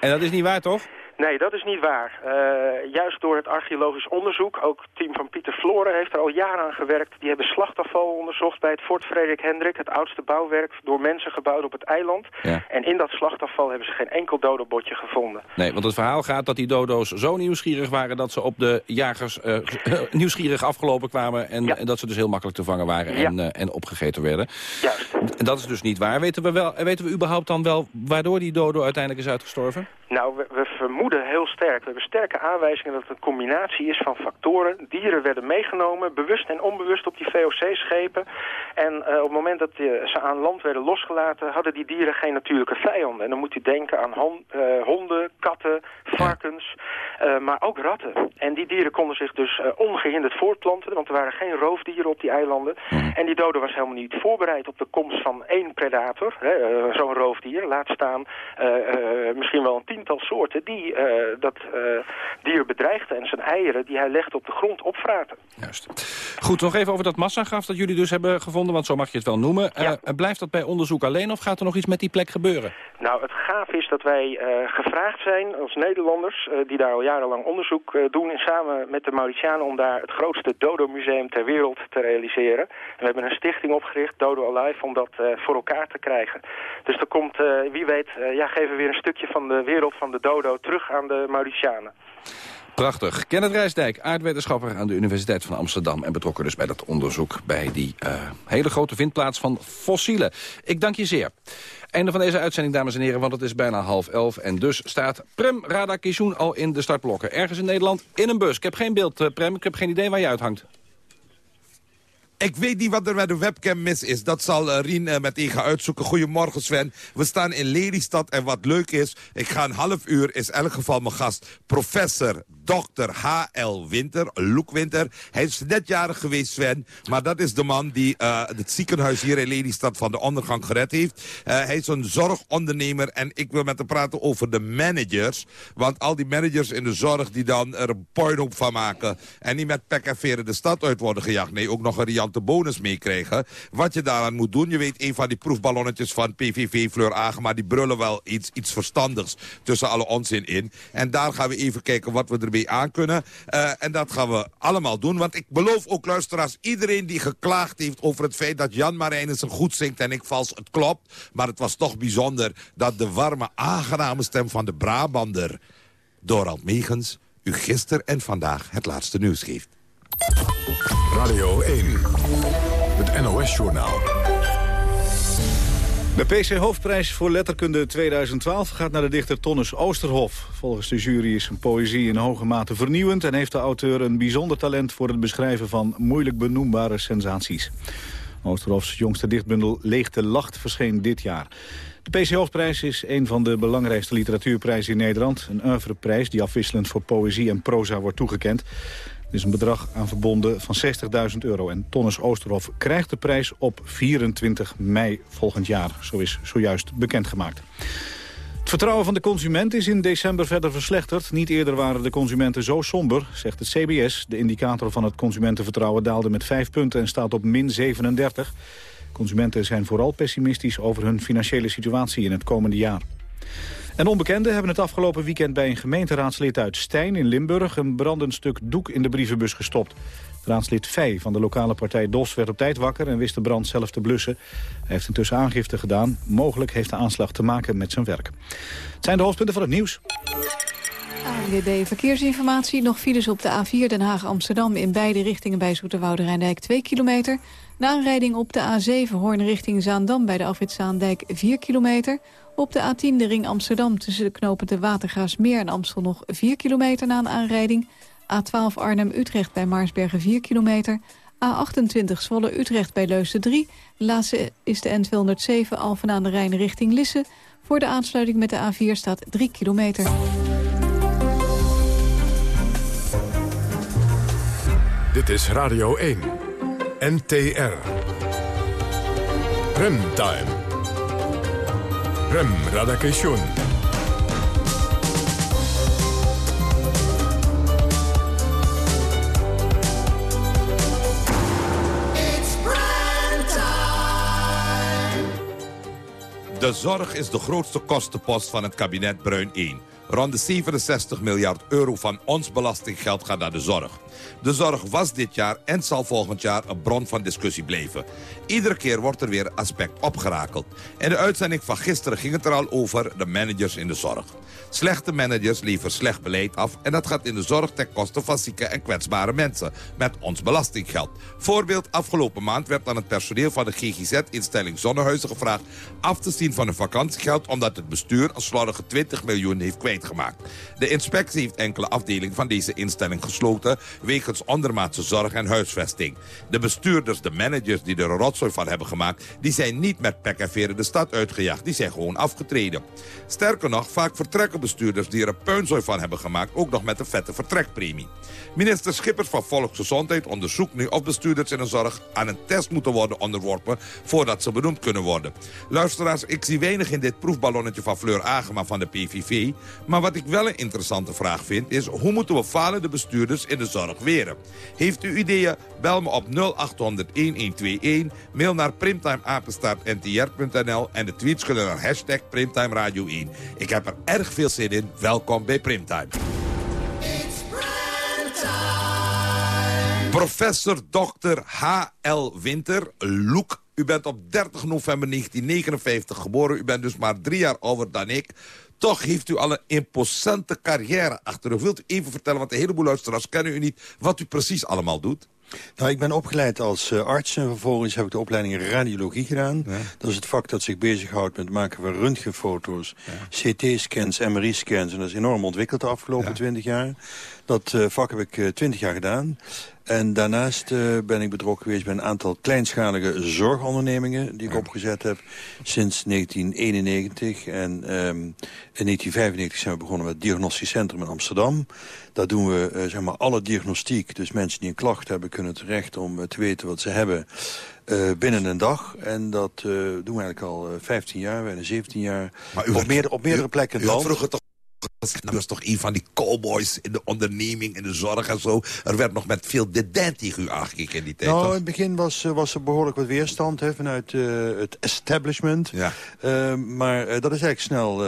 En dat is niet waar, toch? Nee, dat is niet waar. Eh, juist door het archeologisch onderzoek, ook het team van Pieter Floren heeft er al jaren aan gewerkt. Die hebben slachtafval onderzocht bij het Fort Frederik Hendrik, het oudste bouwwerk door mensen gebouwd op het eiland. En in dat slachtafval hebben ze geen enkel dodobotje gevonden. Nee, want het verhaal gaat dat die dodo's zo nieuwsgierig waren... dat ze op de jagers eh, nieuwsgierig afgelopen kwamen... En, en dat ze dus heel makkelijk te vangen waren en, eh, en opgegeten werden. Juist. Dat is dus niet waar. Weten we, wel, weten we überhaupt dan wel waardoor die dodo uiteindelijk is uitgestorven? Nou, we, we vermoeden heel sterk. We hebben sterke aanwijzingen dat het een combinatie is van factoren. Dieren werden meegenomen, bewust en onbewust op die VOC-schepen. En eh, op het moment dat die- ze aan land werden losgelaten, hadden die dieren geen natuurlijke vijanden. En dan moet u denken aan hon- eh, honden, katten, varkens, eh, maar ook ratten. En die dieren konden zich dus eh, ongehinderd voortplanten, want er waren geen roofdieren op die eilanden. En die dodo was helemaal niet voorbereid op de komst van één predator, eh, zo'n roofdier. Laat staan eh, eh, misschien wel een tiental soorten die eh, dat eh, dier bedreigden en zijn eieren die hij legde op de grond opvraten. Goed, nog even over dat massagraf dat jullie dus hebben gevonden... want zo mag je het wel noemen. Eh, blijft dat bij onderzoek alleen of gaat er nog iets met die plek gebeuren? Nou, het gaaf is dat wij gevraagd zijn als Nederlanders... die daar al jarenlang onderzoek doen... en samen met de Mauritianen om daar het grootste Dodo-museum ter wereld te realiseren. En we hebben een stichting opgericht, Dodo Alive, om dat voor elkaar te krijgen. Dus er komt, wie weet, ja, geven we weer een stukje van de wereld van de dodo terug aan de Mauritianen. Prachtig. Kenneth Rijsdijk, aardwetenschapper aan de Universiteit van Amsterdam... en betrokken dus bij dat onderzoek bij die eh, hele grote vindplaats van fossielen. Ik dank je zeer. Einde van deze uitzending, dames en heren, want het is bijna half elf... en dus staat Prem Radakishun al in de startblokken. Ergens in Nederland in een bus. Ik heb geen beeld, eh, Prem. Ik heb geen idee waar je uithangt. Ik weet niet wat er met de webcam mis is. Dat zal uh, Rien uh, meteen gaan uitzoeken. Goedemorgen Sven. We staan in Lelystad en wat leuk is... ik ga een half uur, is in elk geval mijn gast... professor Dr. H.L. Winter, Loek Winter. Hij is net jarig geweest, Sven. Maar dat is de man die uh, het ziekenhuis hier in Lelystad van de ondergang gered heeft. Hij is een zorgondernemer en ik wil met hem praten over de managers. Want al die managers in de zorg die dan er een puinhoop van maken... en niet met pek en veren de stad uit worden gejaagd. Nee, ook nog een riante bonus meekrijgen. Wat je daaraan moet doen, je weet, een van die proefballonnetjes van PVV, Fleur Agema... die brullen wel iets, iets verstandigs tussen alle onzin in. En daar gaan we even kijken wat we ermee aan kunnen. Uh, en dat gaan we allemaal doen. Want ik beloof ook, luisteraars, iedereen die geklaagd heeft... over het feit dat Jan Marijnissen goed zingt en ik vals, het klopt. Maar het was toch bijzonder dat de warme, aangename stem van de Brabander... Dorald Megens u gisteren en vandaag het laatste nieuws geeft. Radio 1, het NOS-journaal. De PC-hoofdprijs voor letterkunde 2012 gaat naar de dichter Tonnes Oosterhof. Volgens de jury is zijn poëzie in hoge mate vernieuwend... en heeft de auteur een bijzonder talent voor het beschrijven van moeilijk benoembare sensaties. Oosterhofs jongste dichtbundel Leegte Lacht verscheen dit jaar. De PC-hoofdprijs is een van de belangrijkste literatuurprijzen in Nederland. Een oeuvreprijs die afwisselend voor poëzie en proza wordt toegekend. Is een bedrag aan verbonden van 60.000 euro. En Tonnes Oosterhof krijgt de prijs op 24 mei volgend jaar. Zo is zojuist bekendgemaakt. Het vertrouwen van de consument is in december verder verslechterd. Niet eerder waren de consumenten zo somber, zegt het CBS. De indicator van het consumentenvertrouwen daalde met 5 punten en staat op min 37. Consumenten zijn vooral pessimistisch over hun financiële situatie in het komende jaar. En onbekenden hebben het afgelopen weekend bij een gemeenteraadslid uit Stijn in Limburg een brandend stuk doek in de brievenbus gestopt. Raadslid Fey van de lokale partij DOS werd op tijd wakker en wist de brand zelf te blussen. Hij heeft intussen aangifte gedaan. Mogelijk heeft de aanslag te maken met zijn werk. Het zijn de hoofdpunten van het nieuws. ANWB Verkeersinformatie. Nog files op de A4 Den Haag-Amsterdam in beide richtingen bij Zoeterwoude Rijndijk 2 kilometer. Na op de A7 Hoorn richting Zaandam bij de afrit Zaandijk 4 kilometer. Op de A10 de ring Amsterdam tussen de knopen de Watergraafsmeer en Amstel nog 4 kilometer na een aanrijding. A12 Arnhem-Utrecht bij Maarsbergen 4 kilometer. A28 Zwolle-Utrecht bij Leusden 3. De laatste is de N207 Alphen aan de Rijn richting Lisse. Voor de aansluiting met de A4 staat 3 kilometer. Dit is Radio 1. NTR. Remtime. Rem Radakation. De zorg is de grootste kostenpost van het kabinet Bruin 1. Rond de 67 miljard euro van ons belastinggeld gaat naar de zorg. De zorg was dit jaar en zal volgend jaar een bron van discussie blijven. Iedere keer wordt er weer aspect opgerakeld. In de uitzending van gisteren ging het er al over de managers in de zorg. Slechte managers leveren slecht beleid af... en dat gaat in de zorg ten koste van zieke en kwetsbare mensen... met ons belastinggeld. Voorbeeld, afgelopen maand werd aan het personeel van de GGZ-instelling Zonnehuizen gevraagd... af te zien van hun vakantiegeld... omdat het bestuur een slordige 20 miljoen heeft kwijtgemaakt. De inspectie heeft enkele afdelingen van deze instelling gesloten... wegens ondermaatse zorg en huisvesting. De bestuurders, de managers die er een rotzooi van hebben gemaakt... die zijn niet met pek en veren de stad uitgejaagd. Die zijn gewoon afgetreden. Sterker nog, vaak vertrekken bestuurders die er een puinzooi van hebben gemaakt... ook nog met een vette vertrekpremie. Minister Schippers van Volksgezondheid onderzoekt nu of bestuurders in de zorg... aan een test moeten worden onderworpen voordat ze benoemd kunnen worden. Luisteraars, ik zie weinig in dit proefballonnetje van Fleur Agema van de PVV... maar wat ik wel een interessante vraag vind is... hoe moeten we falende bestuurders in de zorg weren? Heeft u ideeën? Bel me op 0800-1121, mail naar primtimeapenstaartntr.nl... en de tweets kunnen naar hashtag Primtime Radio 1. Ik heb er erg veel zin in. Welkom bij Primtime. Professor Dr. H.L. Winter, Loek. U bent op 30 november 1959 geboren. U bent dus maar drie jaar ouder dan ik. Toch heeft u al een imposante carrière achter u. Wilt u even vertellen, want een heleboel luisteraars kennen u niet... wat u precies allemaal doet? Nou, ik ben opgeleid als uh, arts en vervolgens heb ik de opleiding in radiologie gedaan. Dat is het vak dat zich bezighoudt met het maken van röntgenfoto's, CT-scans, MRI-scans. En dat is enorm ontwikkeld de afgelopen twintig jaar. Dat eh, vak heb ik twintig jaar gedaan. En daarnaast eh, ben ik betrokken geweest bij een aantal kleinschalige zorgondernemingen... die ik opgezet heb sinds 1991. En ehm, in 1995 zijn we begonnen met het Diagnostisch Centrum in Amsterdam. Daar doen we eh, zeg maar alle diagnostiek. Dus mensen die een klacht hebben kunnen terecht om eh, te weten wat ze hebben... eh, binnen een dag. En dat eh, doen we eigenlijk al eh, 15 jaar, bijna 17 jaar. Op, meerdere, op meerdere plekken U had land. vroeger toch... U was toch een van die cowboys in de onderneming, in de zorg en zo. Er werd nog met veel dédain tegen u aangekeken in die tijd. Nou, in het begin was, eh, was er behoorlijk wat weerstand hè, vanuit eh, het establishment. Ja. Eh, maar eh, dat is eigenlijk snel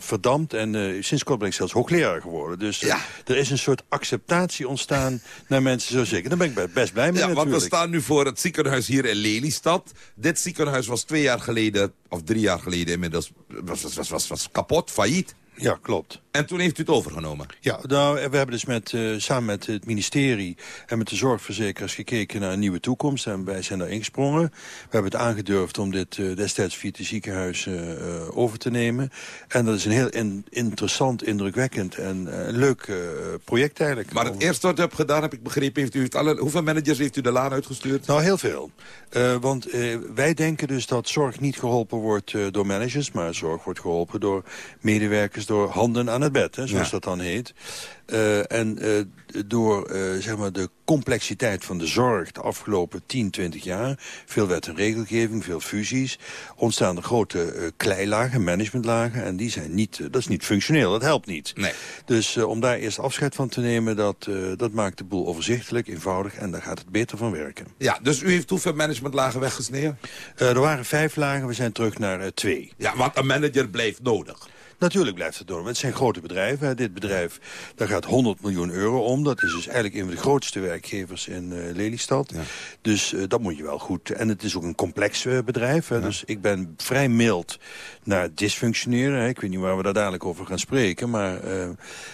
verdampt. En sinds kort ben ik zelfs hoogleraar geworden. Dus eh, er is een soort acceptatie ontstaan naar mensen zoals ik. En daar ben ik be- best blij mee Ja, want we staan nu voor het ziekenhuis hier in Lelystad. Dit ziekenhuis was twee jaar geleden, of drie jaar geleden inmiddels, was, was, was, was, was kapot, failliet. Ja, klopt. En toen heeft u het overgenomen. Ja, nou, we hebben dus met, eh, samen met het ministerie en met de zorgverzekeraars gekeken naar een nieuwe toekomst. En wij zijn daar ingesprongen. We hebben het aangedurfd om dit eh, destijds via het ziekenhuis eh, over te nemen. En dat is een heel in- interessant, indrukwekkend en leuk project eigenlijk. Maar het eerste wat u hebt gedaan, heb ik begrepen, heeft u heeft alle, hoeveel managers heeft u de laan uitgestuurd? Nou, heel veel. Want wij denken dus dat zorg niet geholpen wordt door managers... maar zorg wordt geholpen door medewerkers, door handen aan het bed, hè, zoals Ja. dat dan heet. Eh, en eh, door eh, zeg maar de complexiteit van de zorg de afgelopen 10, 20 jaar... veel wet en regelgeving, veel fusies... ontstaan er grote kleilagen, managementlagen... en die zijn niet, dat is niet functioneel, dat helpt niet. Nee. Dus om daar eerst afscheid van te nemen... Dat, dat maakt de boel overzichtelijk, eenvoudig... en daar gaat het beter van werken. Ja, dus u heeft hoeveel managementlagen weggesneden? Er waren vijf lagen, we zijn terug naar twee. Ja, want een manager blijft nodig. Natuurlijk blijft het door. want Het zijn grote bedrijven. hè. Dit bedrijf, daar gaat 100 miljoen euro om. Dat is dus eigenlijk een van de grootste werkgevers in eh, Lelystad. Dus eh, dat moet je wel goed. En het is ook een complex eh, bedrijf. Hè. Dus ik ben vrij mild naar dysfunctioneren. Hè. Ik weet niet waar we daar dadelijk over gaan spreken. Maar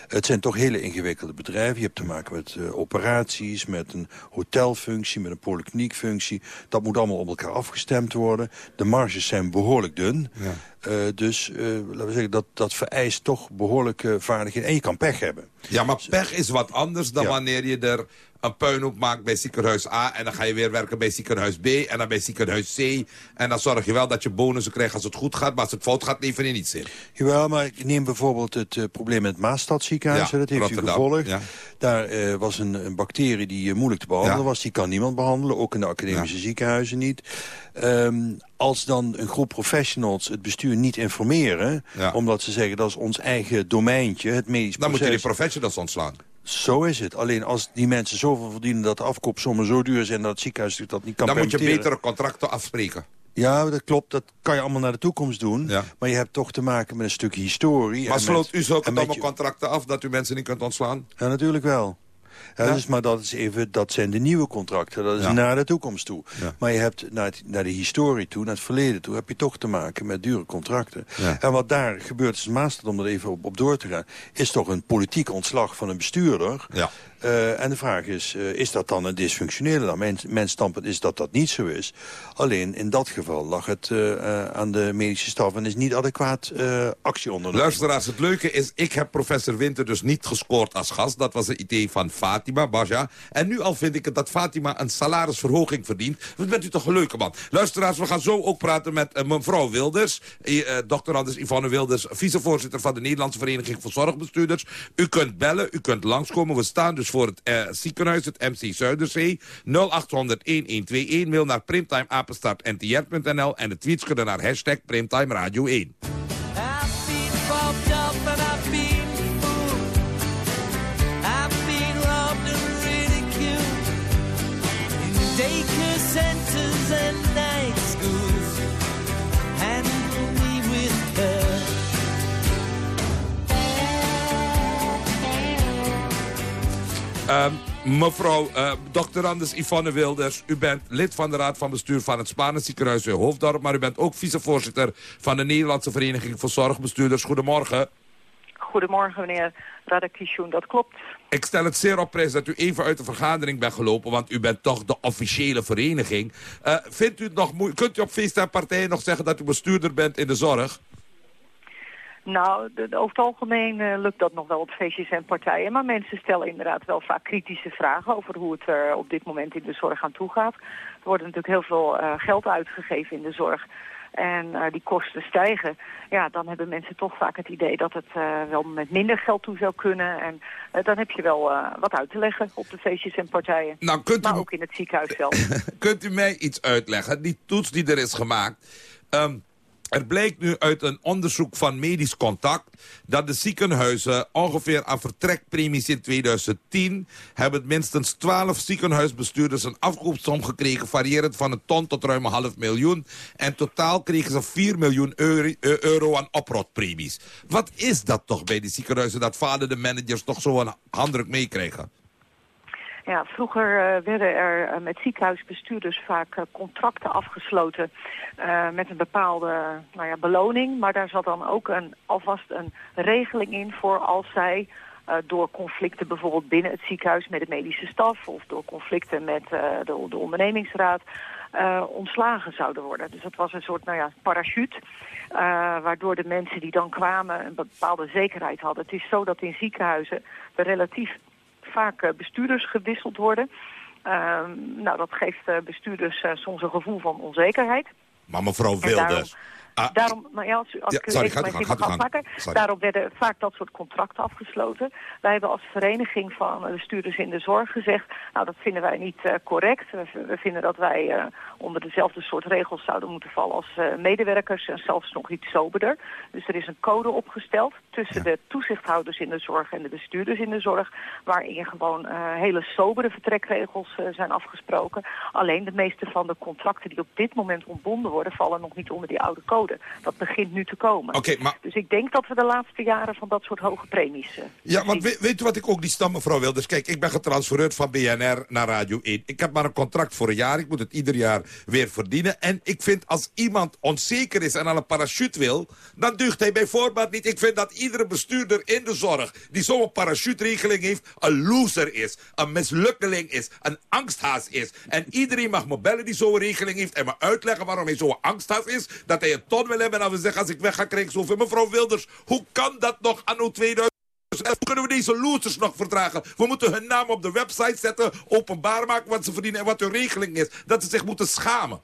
het zijn toch hele ingewikkelde bedrijven. Je hebt te maken met operaties, met een hotelfunctie, met een polykliniekfunctie. Dat moet allemaal op elkaar afgestemd worden. De marges zijn behoorlijk dun. Eh, dus eh, laten we zeggen, dat, dat vereist toch behoorlijke vaardigheden. En je kan pech hebben. Ja, maar pech is wat anders dan Ja. wanneer je er een puinhoop maakt bij ziekenhuis A... en dan ga je weer werken bij ziekenhuis B en dan bij ziekenhuis C. En dan zorg je wel dat je bonussen krijgt als het goed gaat... maar als het fout gaat, lever je niets in. Jawel, maar ik neem bijvoorbeeld het eh, probleem met het Maastadziekenhuis. Ja, dat heeft Rotterdam, u gevolgd. ja. Daar eh, was een, een bacterie die eh, moeilijk te behandelen Ja. was. Die kan niemand behandelen, ook in de academische ziekenhuizen niet. Ehm, als dan een groep professionals het bestuur niet informeren... Omdat ze zeggen dat is ons eigen domeintje, het medisch Dan moet je die proces. professionals ontslaan. Zo is het. Alleen als die mensen zoveel verdienen dat de afkoopsommen zo duur zijn... dat het ziekenhuis dat niet kan Dan moet je betere contracten afspreken. Ja, dat klopt. Dat kan je allemaal naar de toekomst doen. Maar je hebt toch te maken met een stuk historie. Maar en sloot met- u zulke domme je- contracten af dat u mensen niet kunt ontslaan? Ja, natuurlijk wel. Ja, Ja? Dus, maar dat, is even, dat zijn de nieuwe contracten. Dat is Ja. naar de toekomst toe. Ja. Maar je hebt naar, het- naar de historie toe, naar het verleden toe... heb je toch te maken met dure contracten. En wat daar gebeurt is Maastad, om er even op, op door te gaan... is toch een politiek ontslag van een bestuurder. Eh, en de vraag is, eh, is dat dan een dysfunctionele? Dan mijn, standpunt is dat dat niet zo is. Alleen in dat geval lag het eh, aan de medische staf... en is niet adequaat actie ondernomen. Luisteraars, het leuke is, ik heb professor Winter dus niet gescoord als gast. Dat was een idee van Fatima, Baja. En nu al vind ik het dat Fatima een salarisverhoging verdient. Wat bent u toch een leuke man. Luisteraars, we gaan zo ook praten met mevrouw Wilders. Dr. Anders Yvonne Wilders, vicevoorzitter van de Nederlandse Vereniging voor Zorgbestuurders. U kunt bellen, u kunt langskomen. We staan dus voor het eh, ziekenhuis, het MC Zuiderzee. 0800-1121. Mail naar primtimeapenstartntr.nl en de tweets kunnen naar hashtag primtimeradio1. Ehm, mevrouw, uh, dokter Anders Yvonne Wilders, u bent lid van de Raad van Bestuur van het Spaanse ziekenhuis in Hoofddorp, maar u bent ook vicevoorzitter van de Nederlandse Vereniging voor Zorgbestuurders. Goedemorgen. Goedemorgen, meneer Radakishun, dat klopt. Ik stel het zeer op prijs dat u even uit de vergadering bent gelopen, want u bent toch de officiële vereniging. Eh, vindt u het nog kunt u op feesten en partijen nog zeggen dat u bestuurder bent in de zorg? Nou, de, de- over het algemeen eh, lukt dat nog wel op feestjes en partijen. Maar mensen stellen inderdaad wel vaak kritische vragen over hoe het er op dit moment in de zorg aan toe gaat. Er wordt natuurlijk heel veel eh, geld uitgegeven in de zorg. En eh, die kosten stijgen. Ja, dan hebben mensen toch vaak het idee dat het eh, wel met minder geld toe zou kunnen. En eh, dan heb je wel eh, wat uit te leggen op de feestjes en partijen. Nou, kunt u, maar ook in het ziekenhuis zelf. kunt u mij iets uitleggen? Die toets die er is gemaakt... ehm, er blijkt nu uit een onderzoek van Medisch Contact... dat de ziekenhuizen ongeveer aan vertrekpremies in 2010... hebben minstens 12 ziekenhuisbestuurders een afkoopsom gekregen... variërend van een ton tot ruim een half miljoen. En totaal kregen ze 4 miljoen euro, eh, euro aan oprotpremies. Wat is dat toch bij die ziekenhuizen... dat vader de managers toch zo een handdruk meekrijgen? Ja, vroeger eh, werden er eh, met ziekenhuisbestuurders vaak eh, contracten afgesloten met een bepaalde nou ja, beloning. Maar daar zat dan ook een, alvast een regeling in voor als zij door conflicten bijvoorbeeld binnen het ziekenhuis met de medische staf of door conflicten met de, de ondernemingsraad ontslagen zouden worden. Dus dat was een soort nou ja, parachute, waardoor de mensen die dan kwamen een bepaalde zekerheid hadden. Het is zo dat in ziekenhuizen er relatief vaak eh, bestuurders gewisseld worden. Ehm, nou, dat geeft eh, bestuurders eh, soms een gevoel van onzekerheid. Maar mevrouw daarom- Wilders... Ah, Daarom, maar ja, als, als Ja, ik sorry, even u mijn gang, u mag afmaken. Daarom werden vaak dat soort contracten afgesloten. Wij hebben als vereniging van bestuurders in de zorg gezegd... nou, dat vinden wij niet eh, correct. We, vinden dat wij eh, onder dezelfde soort regels zouden moeten vallen als eh, medewerkers... en zelfs nog iets soberder. Dus er is een code opgesteld tussen de toezichthouders in de zorg... en de bestuurders in de zorg... waarin gewoon hele sobere vertrekregels zijn afgesproken. Alleen de meeste van de contracten die op dit moment ontbonden worden... vallen nog niet onder die oude code. Dat begint nu te komen. Oké, maar Dus ik denk dat we de laatste jaren van dat soort hoge premies... eh, Ja, want weet, weet u wat ik ook niet snap, mevrouw Wilders? Kijk, ik ben getransfereerd van BNR naar Radio 1. Ik heb maar een contract voor een jaar. Ik moet het ieder jaar weer verdienen. En ik vind als iemand onzeker is en aan een parachute wil... dan deugt hij bij voorbaat niet. Ik vind dat iedere bestuurder in de zorg... die zo'n parachuteregeling heeft, een loser is. Een mislukkeling is. Een angsthaas is. En iedereen mag me bellen die zo'n regeling heeft... en me uitleggen waarom hij zo'n angsthaas is. Dat hij een ton wil hebben en we zeggen... als ik weg ga, krijg ik zoveel. Mevrouw Wilders, hoe kan dat nog anno 2000? En hoe kunnen we deze losers nog verdragen? We moeten hun naam op de website zetten, openbaar maken wat ze verdienen en wat hun regeling is. Dat ze zich moeten schamen.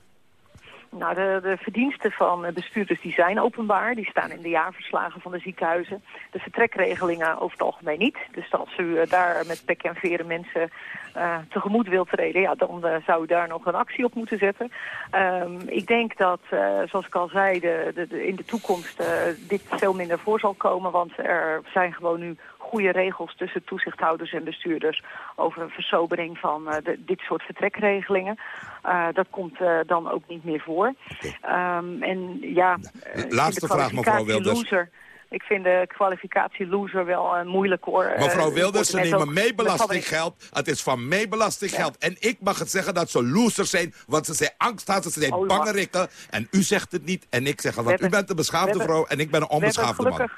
Nou, de, verdiensten van eh, bestuurders die zijn openbaar. Die staan in de jaarverslagen van de ziekenhuizen. De vertrekregelingen over het algemeen niet. Dus als u eh, daar met pek en veren mensen eh, tegemoet wilt treden... Ja, dan zou u daar nog een actie op moeten zetten. Ehm, ik denk dat, zoals ik al zei, de, in de toekomst dit veel minder voor zal komen. Want er zijn gewoon nu goede regels tussen toezichthouders en bestuurders... over een versobering van eh, de- dit soort vertrekregelingen. Eh, dat komt eh, dan ook niet meer voor. Ehm, en ja, vind laatste de vraag, mevrouw Wilders. Loser, ik vind de kwalificatie loser wel moeilijk hoor. Mevrouw Wilders, ze nemen ook- mee dat had ik- belastinggeld. Het is van mee belastinggeld. En ik mag het zeggen dat ze losers zijn, want ze zijn angsthazen, ze zijn Oh, bangerikken. En u zegt het niet en ik zeg het, want u bent een beschaafde vrouw en ik ben een onbeschaafde man.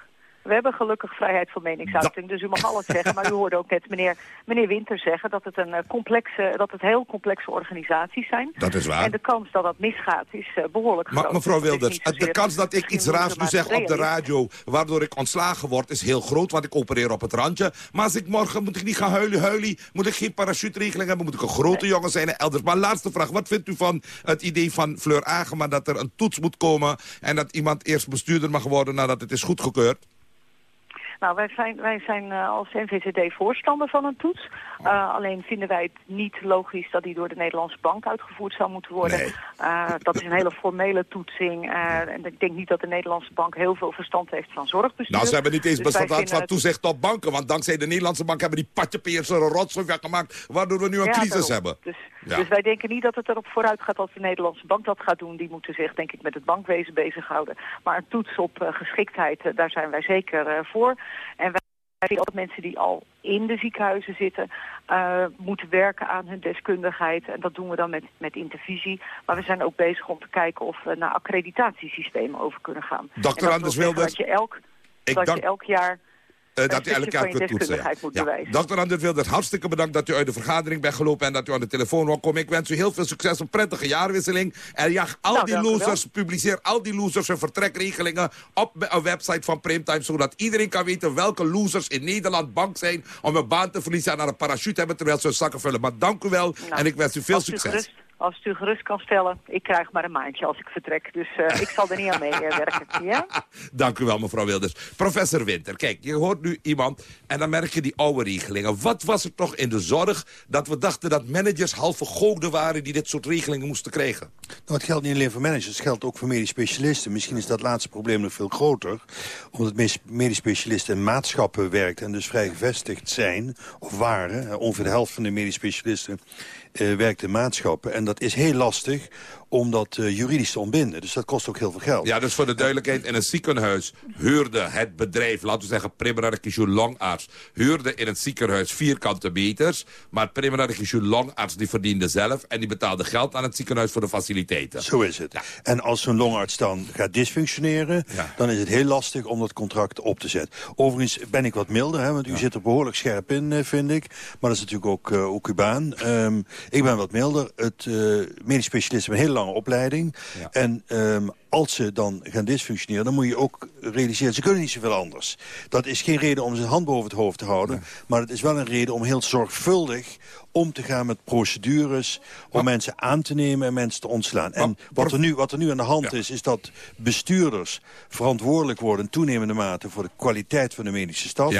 We hebben gelukkig vrijheid van meningsuiting, dus u mag alles zeggen. Maar u hoorde ook net meneer, meneer Winter zeggen dat het, een eh, complexe, dat het heel complexe organisaties zijn. Dat is waar. En de kans dat dat misgaat is eh, behoorlijk Maar groot. mevrouw Wilders, niet de kans dat ik iets raars nu zeg op de radio... waardoor ik ontslagen word, is heel groot, want ik opereer op het randje. Maar als ik morgen, moet ik niet gaan huilen, huilen... moet ik geen parachuteregeling hebben, moet ik een grote jongen zijn en elders. Maar laatste vraag, wat vindt u van het idee van Fleur Agema... dat er een toets moet komen en dat iemand eerst bestuurder mag worden... nadat het is goedgekeurd? Nou, wij zijn, wij zijn eh, als NVCD voorstander van een toets. Eh, alleen vinden wij het niet logisch dat die door de Nederlandse bank uitgevoerd zou moeten worden. Eh, dat is een hele formele toetsing. en ik denk niet dat de Nederlandse bank heel veel verstand heeft van zorgbestuur. Nou, ze hebben niet eens Dus bestand van toezicht op banken. Want dankzij de Nederlandse bank hebben die patjepeers er een rotzooi gemaakt... waardoor we nu een Ja, crisis daarom. hebben. Dus, Ja. dus wij denken niet dat het erop vooruit gaat als de Nederlandse bank dat gaat doen. Die moeten zich denk ik met het bankwezen bezighouden. Maar een toets op geschiktheid, daar zijn wij zeker voor. En wij vinden dat mensen die al in de ziekenhuizen zitten... eh, moeten werken aan hun deskundigheid. En dat doen we dan met, met intervisie. Maar we zijn ook bezig om te kijken of we naar accreditatiesystemen over kunnen gaan. Wil Anders Wilders, Dat je elk, ik dat dank- je elk jaar Eh, dat u elke keer kunt toetsen. ja. Ja. Anders Wilders, hartstikke bedankt dat u uit de vergadering bent gelopen... en dat u aan de telefoon wou komen. Ik wens u heel veel succes, een prettige jaarwisseling. En jag al Nou, die losers, publiceer al die losers hun vertrekregelingen... op een website van Primetime, zodat iedereen kan weten... welke losers in Nederland bang zijn om een baan te verliezen... en naar een parachute hebben terwijl ze hun zakken vullen. Maar dank u wel Nou, en ik wens u veel succes. Als het u gerust kan stellen, ik krijg maar een maandje als ik vertrek. Dus eh, ik zal er niet aan meewerken. ja? Dank u wel, mevrouw Wilders. Professor Winter, kijk, je hoort nu iemand en dan merk je die oude regelingen. Wat was er toch in de zorg dat we dachten dat managers halve goden waren... die dit soort regelingen moesten krijgen? Nou, het geldt niet alleen voor managers, het geldt ook voor medisch specialisten. Misschien is dat laatste probleem nog veel groter. Omdat medisch specialisten in maatschappen werkt en dus vrij gevestigd zijn, of waren. Eh, Ongeveer de helft van de medisch specialisten eh, werkt in maatschappen. En dat is heel lastig om dat eh, juridisch te ontbinden. Dus dat kost ook heel veel geld. Ja, dus voor de duidelijkheid, in een ziekenhuis huurde het bedrijf... laten we zeggen, Primera Longarts... huurde in het ziekenhuis vierkante meters... maar Primera Longarts die verdiende zelf... en die betaalde geld aan het ziekenhuis voor de faciliteiten. Zo is het. En als zo'n longarts dan gaat dysfunctioneren... dan is het heel lastig om dat contract op te zetten. Overigens ben ik wat milder, hè, want u zit er behoorlijk scherp in, eh, vind ik. Maar dat is natuurlijk ook, eh, ook uw baan. Ehm, ik ben wat milder. Het medisch specialisten hebben een hele lange opleiding. En ehm, als ze dan gaan dysfunctioneren, dan moet je ook realiseren... ze kunnen niet zoveel anders. Dat is geen reden om zijn hand boven het hoofd te houden... maar het is wel een reden om heel zorgvuldig om te gaan met procedures... om mensen aan te nemen en mensen te ontslaan. En wat er, nu, wat er nu aan de hand is, is dat bestuurders verantwoordelijk worden... in toenemende mate voor de kwaliteit van de medische staf.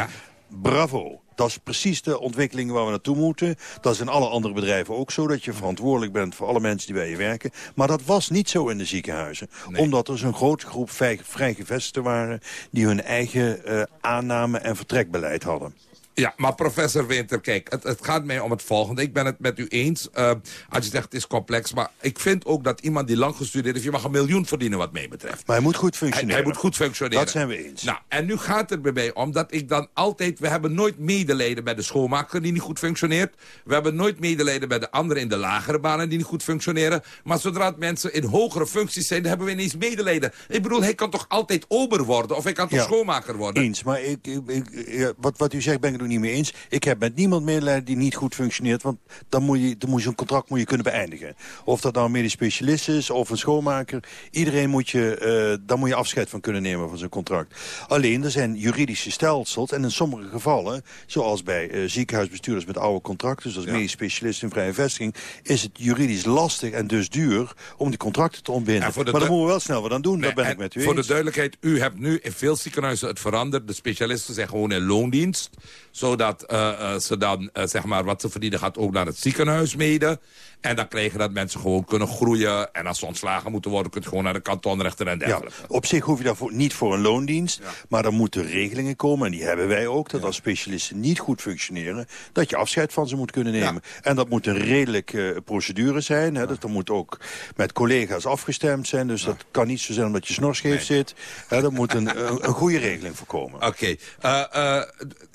Bravo. Dat is precies de ontwikkeling waar we naartoe moeten. Dat is in alle andere bedrijven ook zo, dat je verantwoordelijk bent voor alle mensen die bij je werken. Maar dat was niet zo in de ziekenhuizen. Omdat er zo'n grote groep vrij, vrijgevestigden waren die hun eigen eh, aanname- en vertrekbeleid hadden. Ja, maar professor Winter, kijk, het, het gaat mij om het volgende. Ik ben het met u eens. eh, als je zegt het is complex. Maar ik vind ook dat iemand die lang gestudeerd heeft... je mag een miljoen verdienen wat mij betreft. Maar hij moet goed functioneren. Hij, hij moet goed functioneren. Dat zijn we eens. Nou, en nu gaat het bij mij om dat ik dan altijd... We hebben nooit medelijden bij de schoonmaker die niet goed functioneert. We hebben nooit medelijden bij de anderen in de lagere banen die niet goed functioneren. Maar zodra het mensen in hogere functies zijn, dan hebben we ineens medelijden. Ik bedoel, hij kan toch altijd ober worden? Of hij kan toch Ja. schoonmaker worden? Eens, maar ik, ik, wat, wat u zegt ben ik niet mee eens. Ik heb met niemand medelijden die niet goed functioneert. Want dan moet je, dan moet je zo'n contract moet je kunnen beëindigen. Of dat nou een medisch specialist is of een schoonmaker. Iedereen moet je, eh daar moet je afscheid van kunnen nemen van zo'n contract. Alleen, er zijn juridische stelsels. En in sommige gevallen, zoals bij eh, ziekenhuisbestuurders met oude contracten... zoals medisch specialist in vrije vestiging... is het juridisch lastig en dus duur om die contracten te ontbinden. Maar daar moeten we wel snel wat aan doen. dat ben En ik met u Voor eens. de duidelijkheid, u hebt nu in veel ziekenhuizen het veranderd. De specialisten zijn gewoon in loondienst. Zodat eh, eh, ze dan, eh, zeg maar, wat ze verdienen gaat ook naar het ziekenhuis mede. En dan krijgen dat mensen gewoon kunnen groeien. En als ze ontslagen moeten worden, kunt je gewoon naar de kantonrechter en Ja, dergelijke. op zich hoef je daarvoor niet voor een loondienst. Maar er moeten regelingen komen, en die hebben wij ook... dat als specialisten niet goed functioneren... dat je afscheid van ze moet kunnen nemen. En dat moet een redelijke procedure zijn. Hè, dat er moet ook met collega's afgestemd zijn. Dus dat kan niet zo zijn omdat je snorscheef zit. Hè, er moet een, een, goede regeling voor komen. Oké.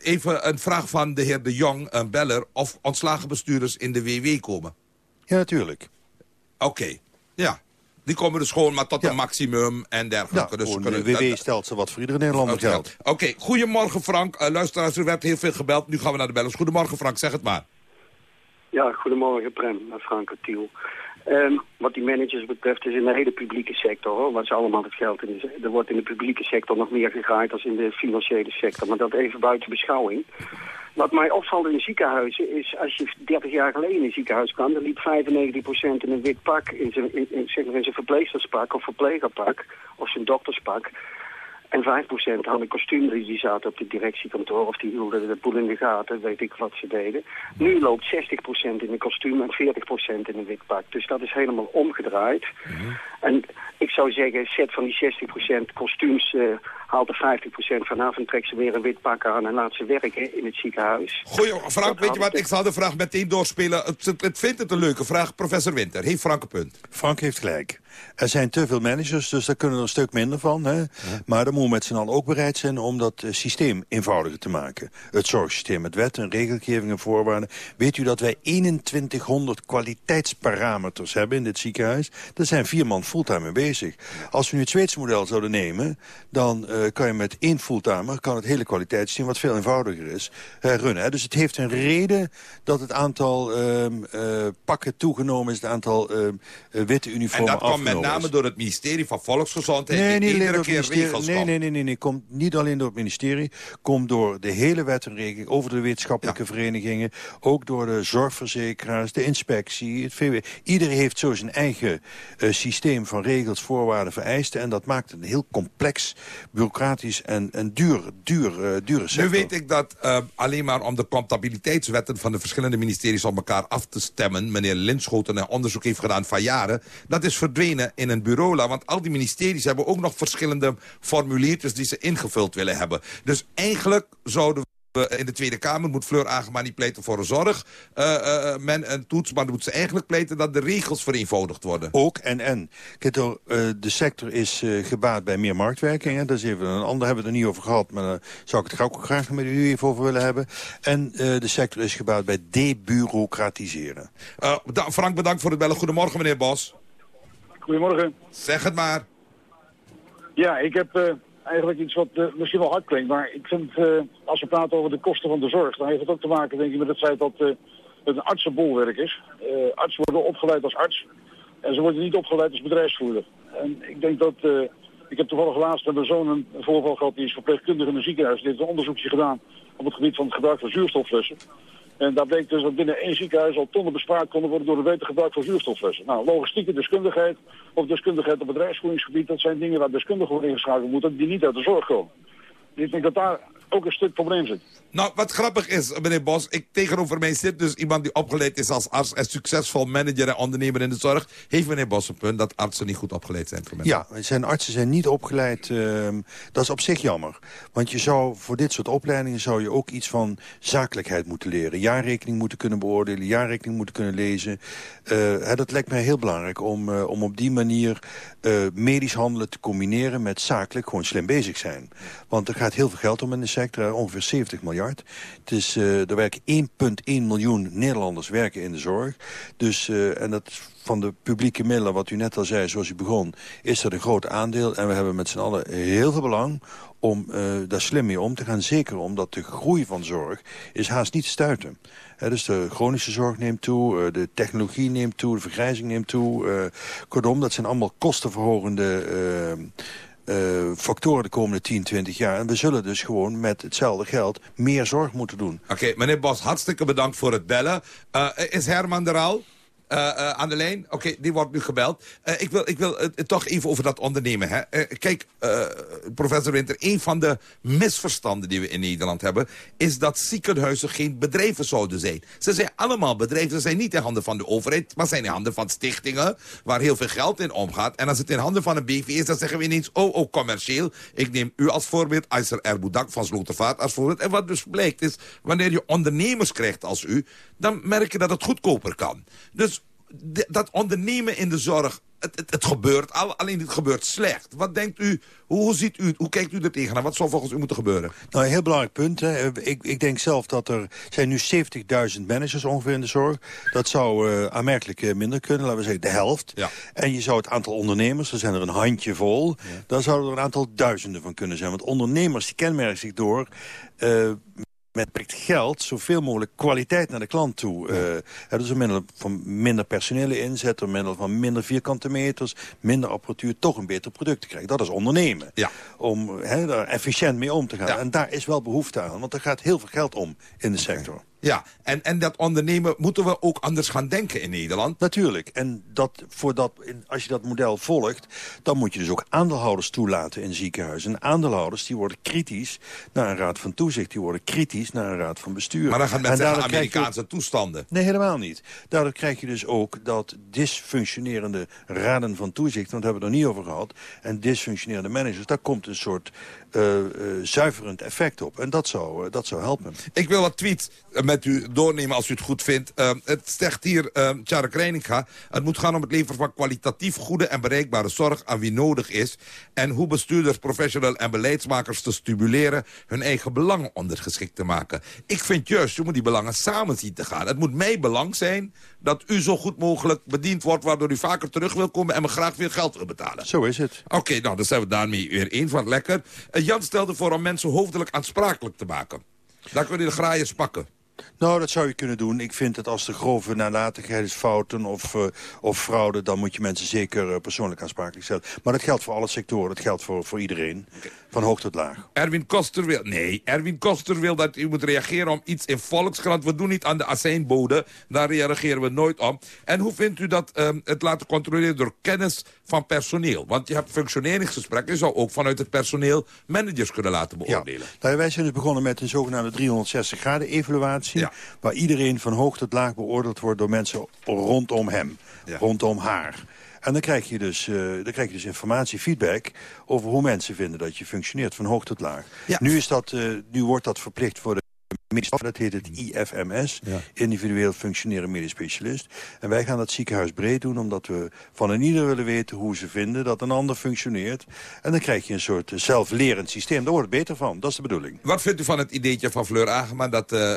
Even een vraag van de heer De Jong, een beller. Of ontslagen bestuurders in de WW komen? Ja, natuurlijk. Oké, ja. Die komen dus gewoon maar tot een maximum en dergelijke. Ja, dus ze gewoon kunnen- een WW-stelsel wat voor iedere Nederlander Oké, geldt. Oké, goedemorgen Frank. Uh, luisteraars, er werd heel veel gebeld. Nu gaan we naar de bellers. Goedemorgen Frank, zeg het maar. Ja, goedemorgen Prem, met Frank Tiel. Ehm, wat die managers betreft is in de hele publieke sector, hoor, waar ze allemaal het geld in. Er wordt in de publieke sector nog meer gegraaid dan in de financiële sector, maar dat even buiten beschouwing. Wat mij opvalt in ziekenhuizen is, als je 30 jaar geleden in een ziekenhuis kwam, dan liep 95% in een wit pak, in zijn, in, in, zeg maar in zijn verpleegsterspak of verplegerpak, of zijn dokterspak. En 5% hadden kostuums, die zaten op het directiekantoor of die hielden de boel in de gaten, weet ik wat ze deden. Nu loopt 60% in een kostuum en 40% in een wit pak. Dus dat is helemaal omgedraaid. En ik zou zeggen, zet van die 60% kostuums, eh haalt er 50% vanaf en trek ze weer een wit pak aan en laat ze werken in het ziekenhuis. Goeie, Frank, weet je wat? Ik zal de vraag meteen doorspelen. Het, het, het vindt het een leuke vraag. Professor Winter, heeft Frank een punt? Frank heeft gelijk. Er zijn te veel managers, dus daar kunnen er een stuk minder van. Hè? Maar dan moeten we met z'n allen ook bereid zijn om dat eh, systeem eenvoudiger te maken. Het zorgsysteem met wetten, regelgeving en voorwaarden. Weet u dat wij 2100 kwaliteitsparameters hebben in dit ziekenhuis? Daar zijn vier man fulltime mee bezig. Als we nu het Zweedse model zouden nemen, dan eh, kan je met één fulltimer... kan het hele kwaliteitsteam, wat veel eenvoudiger is, eh, runnen. Hè. Dus het heeft een reden dat het aantal ehm, eh, pakken toegenomen is... het aantal ehm, eh, witte En uniformen dat kwam met name is. door het ministerie van Volksgezondheid... Nee, niet iedere keer regels Nee, nee, nee, nee, nee. Komt niet alleen door het ministerie. Komt door de hele wet en regeling. Over de wetenschappelijke verenigingen. Ook door de zorgverzekeraars, de inspectie, het VW. Iedereen heeft zo zijn eigen eh, systeem van regels, voorwaarden, vereisten. En dat maakt een heel complex, bureaucratisch en, en duur, duur, eh, dure sector. Nu weet ik dat eh, alleen maar om de comptabiliteitswetten van de verschillende ministeries op elkaar af te stemmen, meneer Linschoten een onderzoek heeft gedaan van jaren, dat is verdwenen in een bureau. Want al die ministeries hebben ook nog verschillende formuliertjes die ze ingevuld willen hebben. Dus eigenlijk zouden we in de Tweede Kamer, moet Fleur Agema niet pleiten voor een zorg, eh, eh, men een toets, maar moet ze eigenlijk pleiten dat de regels vereenvoudigd worden. Ook en en. Kijk, door, eh, de sector is eh, gebaat bij meer marktwerking. Hè. Dat is even een ander, hebben we het er niet over gehad. Maar daar zou ik het ook graag met u even over willen hebben. En eh, de sector is gebaat bij debureaucratiseren. Eh, Frank, bedankt voor het bellen. Goedemorgen, meneer Bos. Goedemorgen. Zeg het maar. Ja, ik heb eh, eigenlijk iets wat eh, misschien wel hard klinkt. Maar ik vind, eh, als we praten over de kosten van de zorg... dan heeft het ook te maken, denk ik, met het feit dat eh, het een artsenbolwerk is. Eh artsen worden opgeleid als arts. En ze worden niet opgeleid als bedrijfsvoerder. En ik denk dat... eh, ik heb toevallig laatst met mijn zoon een voorval gehad. Die is verpleegkundige in een ziekenhuis. Die heeft een onderzoekje gedaan op het gebied van het gebruik van zuurstofflessen. En daar bleek dus dat binnen één ziekenhuis al tonnen bespaard konden worden door het beter gebruik van zuurstofflessen. Nou, logistieke deskundigheid of deskundigheid op bedrijfsvoeringsgebied, dat zijn dingen waar deskundigen worden ingeschakeld moeten die niet uit de zorg komen. Ik denk dat daar ook een stuk probleem zit. Nou, wat grappig is, meneer Bos, ik, tegenover mij zit dus iemand die opgeleid is als arts en succesvol manager en ondernemer in de zorg. Heeft meneer Bos een punt dat artsen niet goed opgeleid zijn voor mensen? Ja, zijn artsen zijn niet opgeleid. ehm, dat is op zich jammer. Want je zou voor dit soort opleidingen zou je ook iets van zakelijkheid moeten leren. Jaarrekening moeten kunnen beoordelen, jaarrekening moeten kunnen lezen. Eh, hè, dat lijkt mij heel belangrijk om, eh, om op die manier eh, medisch handelen te combineren met zakelijk gewoon slim bezig zijn. Want er gaat heel veel geld om in de sector, eh, ongeveer 70 miljard. Het is, eh, er werken 1,1 miljoen Nederlanders werken in de zorg. Dus, eh, en dat van de publieke middelen, wat u net al zei, zoals u begon, is dat een groot aandeel. En we hebben met z'n allen heel veel belang om daar slim mee om te gaan. Zeker omdat de groei van zorg is haast niet te stuiten. Dus de chronische zorg neemt toe, de technologie neemt toe, de vergrijzing neemt toe. eh, kortom, dat zijn allemaal kostenverhogende eh, factoren de komende 10, 20 jaar. En we zullen dus gewoon met hetzelfde geld meer zorg moeten doen. Oké, meneer Bos, hartstikke bedankt voor het bellen. Eh, is Herman er al? Eh, eh, aan de lijn? Oké, die wordt nu gebeld. Eh, ik wil, ik wil het toch even over dat ondernemen. Hè. Kijk, professor Winter, een van de misverstanden die we in Nederland hebben... is dat ziekenhuizen geen bedrijven zouden zijn. Ze zijn allemaal bedrijven. Ze zijn niet in handen van de overheid... maar zijn in handen van stichtingen waar heel veel geld in omgaat. En als het in handen van een BV is, dan zeggen we ineens... oh, oh, commercieel. Ik neem u als voorbeeld, Ayser Erboudak van Slotervaart als voorbeeld. En wat dus blijkt is, wanneer je ondernemers krijgt als u... dan merk je dat het goedkoper kan. Dus dat ondernemen in de zorg, het, het, het gebeurt al, alleen het gebeurt slecht. Wat denkt u, hoe, hoe ziet u, hoe kijkt u er tegenaan? Wat zou volgens u moeten gebeuren? Nou, een heel belangrijk punt. Hè. Ik, ik denk zelf dat er zijn nu 70.000 managers ongeveer in de zorg. Dat zou eh, aanmerkelijk eh, minder kunnen, laten we zeggen de helft. Ja. En je zou het aantal ondernemers, er zijn er een handje vol... daar zouden er een aantal duizenden van kunnen zijn. Want ondernemers die kenmerken zich door... eh, met beperkt geld zoveel mogelijk kwaliteit naar de klant toe. eh dus door middel van minder personele inzet, door middel van minder vierkante meters, minder apparatuur, toch een beter product te krijgen. Dat is ondernemen. Ja. Om daar efficiënt mee om te gaan. En daar is wel behoefte aan, want er gaat heel veel geld om in de sector. Ja, en, en dat ondernemen moeten we ook anders gaan denken in Nederland. Natuurlijk. En dat, voor dat, als je dat model volgt... dan moet je dus ook aandeelhouders toelaten in ziekenhuizen. En aandeelhouders die worden kritisch naar een raad van toezicht. Die worden kritisch naar een raad van bestuur. Maar dan gaan En mensen je- Amerikaanse toestanden. Nee, helemaal niet. Daardoor krijg je dus ook dat dysfunctionerende raden van toezicht... want daar hebben we het nog niet over gehad... en dysfunctionerende managers, daar komt een soort eh, eh, zuiverend effect op. En dat zou, eh, dat zou helpen. Ik wil wat tweets met u doornemen als u het goed vindt. Eh, het zegt hier uh, Tjarek Reininga... het moet gaan om het leveren van kwalitatief goede en bereikbare zorg... aan wie nodig is. En hoe bestuurders, professionals en beleidsmakers te stimuleren... hun eigen belangen ondergeschikt te maken. Ik vind juist, je moet die belangen samen zien te gaan. Het moet mijn belang zijn dat u zo goed mogelijk bediend wordt... waardoor u vaker terug wil komen en me graag weer geld wil betalen. Zo is het. Oké, nou, dan zijn we daarmee weer eens. Wat lekker. Jan stelde voor om mensen hoofdelijk aansprakelijk te maken. Dan kun je de graaiers pakken. Nou, dat zou je kunnen doen. Ik vind dat als er grove nalatigheidsfouten of, uh, of fraude... dan moet je mensen zeker uh, persoonlijk aansprakelijk stellen. Maar dat geldt voor alle sectoren. Dat geldt voor, voor iedereen. Van hoog tot laag. Erwin Koster wil... Nee, Erwin Koster wil dat u moet reageren om iets in Volkskrant. We doen niet aan de azijnbode. Daar reageren we nooit om. En hoe vindt u dat um, het laten controleren door kennis van personeel? Want je hebt functioneringsgesprekken. Je zou ook vanuit het personeel managers kunnen laten beoordelen. Ja. Nou, wij zijn dus begonnen met een zogenaamde 360 graden evaluatie. Ja. Waar iedereen van hoog tot laag beoordeeld wordt door mensen rondom hem. Ja. Rondom haar. En dan krijg, je dus, uh, dan krijg je dus informatie, feedback... over hoe mensen vinden dat je functioneert, van hoog tot laag. Ja. Nu, is dat, uh, nu wordt dat verplicht voor de dat heet het IFMS, ja. individueel functioneren medisch specialist. En wij gaan dat ziekenhuis breed doen, omdat we van een ieder willen weten hoe ze vinden dat een ander functioneert. En dan krijg je een soort zelflerend systeem. Daar wordt het beter van, dat is de bedoeling. Wat vindt u van het ideetje van Fleur Agema dat uh,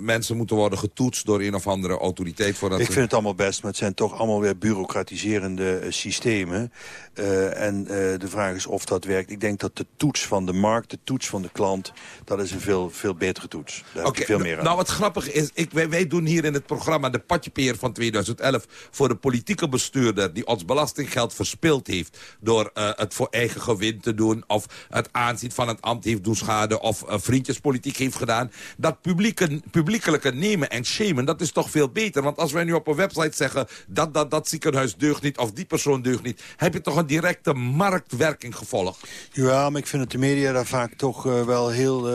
mensen moeten worden getoetst door een of andere autoriteit? Voordat Ik vind het allemaal best, maar het zijn toch allemaal weer bureaucratiserende uh, systemen. Uh, en de vraag is of dat werkt. Ik denk dat de toets van de markt, de toets van de klant, dat is een veel, veel betere toets. Daar okay, veel meer aan. Nou, wat grappig is, ik, wij, wij, doen hier in het programma de patjepeer van 2011... voor de politieke bestuurder die ons belastinggeld verspild heeft... door uh, het voor eigen gewin te doen... of het aanzien van het ambt heeft doen schade... of uh, vriendjespolitiek heeft gedaan. Dat publieke, publiekelijke nemen en shamen, dat is toch veel beter. Want als wij nu op een website zeggen... dat, dat, dat ziekenhuis deugt niet of die persoon deugt niet... heb je toch een directe marktwerking gevolgd? Ja, maar ik vind dat de media daar vaak toch uh, wel heel,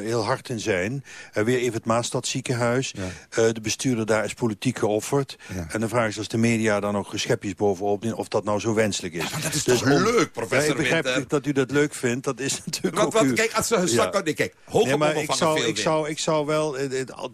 heel hard in zijn... Uh, weer even het Maastad ziekenhuis. Ja. Uh, de bestuurder daar is politiek geofferd. Ja. En de vraag is als de media dan nog schepjes bovenop doen... of dat nou zo wenselijk is. Ja, dat is dus toch om... leuk, professor ja, Ik begrijp Winter. dat u dat leuk vindt. Dat is natuurlijk want, u... Kijk, als ze hun zak... Ja. Nee, kijk, hoge nee, maar ik zou, ik, zou, ik zou wel...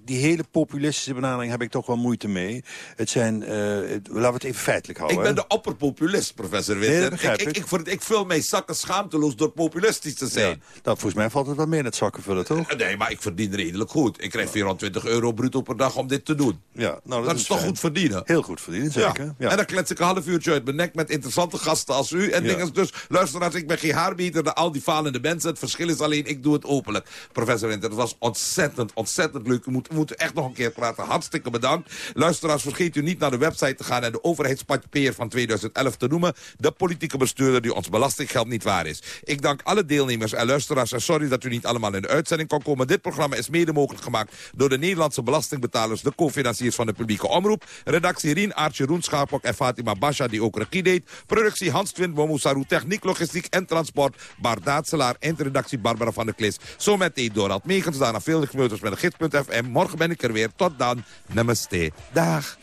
Die hele populistische benadering heb ik toch wel moeite mee. Het zijn... Uh, laten we het even feitelijk houden. Ik ben de opperpopulist, professor Winter. Nee, ik, ik, ik, ik, ik vul mijn zakken schaamteloos door populistisch te zijn. Ja, nou, volgens mij valt het wel meer in het zakken vullen, toch? Nee, maar ik verdien redelijk goed. Ik krijg 420 euro bruto per dag om dit te doen. Ja, nou, dat, dat is, is toch goed verdienen? Heel goed verdienen, zeker. Ja. Ja. En dan klets ik een half uurtje uit mijn nek met interessante gasten als u. En ja. dingen dus, luisteraars, ik ben geen haarbieter, al die falende mensen. Het verschil is alleen, ik doe het openlijk. Professor Winter, het was ontzettend, ontzettend leuk. We moeten, echt nog een keer praten. Hartstikke bedankt. Luisteraars, vergeet u niet naar de website te gaan en de overheidspatjepeer van 2011 te noemen. De politieke bestuurder die ons belastinggeld niet waar is. Ik dank alle deelnemers en luisteraars en sorry dat u niet allemaal in de uitzending kon komen. Dit programma is mede mogelijk gemaakt door de Nederlandse belastingbetalers, de co-financiers van de publieke omroep. Redactie Rien, Aartje Roen, Schaapok en Fatima Basha die ook regie deed. Productie Hans Twint, Momosaru, techniek, logistiek en transport. Bart Daatselaar, eindredactie Barbara van der Klis. Zometeen Dorald Meegens, daarna veel gemeuters met de gids.fm. Morgen ben ik er weer. Tot dan. Namaste. Dag.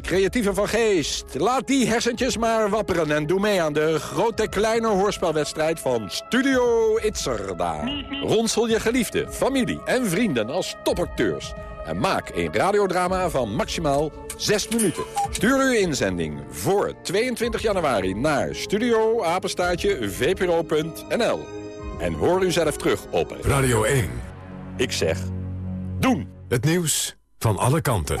Creatieve van geest. Laat die hersentjes maar wapperen en doe mee aan de grote kleine hoorspelwedstrijd van Studio Itzerda. Ronsel je geliefde, familie en vrienden als topacteurs. En maak een radiodrama van maximaal 6 minuten. Stuur uw inzending voor 22 januari naar studioapenstaatje vpro.nl. En hoor u zelf terug op Radio 1. Ik zeg, doen. Het nieuws van alle kanten.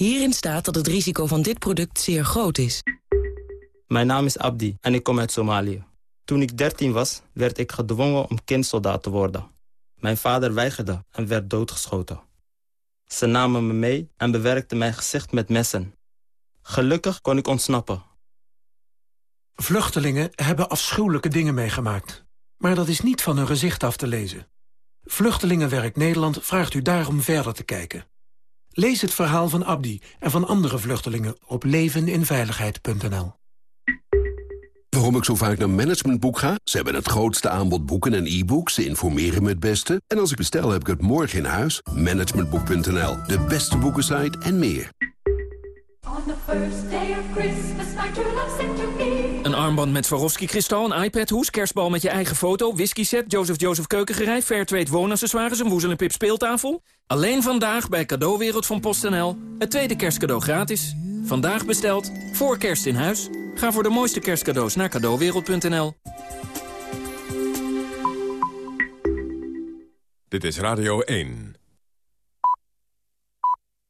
Hierin staat dat het risico van dit product zeer groot is. Mijn naam is Abdi en ik kom uit Somalië. Toen ik 13 was, werd ik gedwongen om kindsoldaat te worden. Mijn vader weigerde en werd doodgeschoten. Ze namen me mee en bewerkten mijn gezicht met messen. Gelukkig kon ik ontsnappen. Vluchtelingen hebben afschuwelijke dingen meegemaakt. Maar dat is niet van hun gezicht af te lezen. Vluchtelingenwerk Nederland vraagt u daarom verder te kijken. Lees het verhaal van Abdi en van andere vluchtelingen op leveninveiligheid.nl. Waarom ik zo vaak naar Managementboek ga? Ze hebben het grootste aanbod boeken en e-books. Ze informeren me het beste. En als ik bestel, heb ik het morgen in huis. Managementboek.nl, de beste boekensite en meer. Een armband met Swarovski-kristal, een iPad-hoes, kerstbal met je eigen foto... whisky-set, Joseph Joseph keukengerei, Fairtrade woonaccessoires... een Woezel en Pip speeltafel. Alleen vandaag bij Cadeauwereld van PostNL. Het tweede kerstcadeau gratis. Vandaag besteld, voor kerst in huis. Ga voor de mooiste kerstcadeaus naar cadeauwereld.nl. Dit is Radio 1.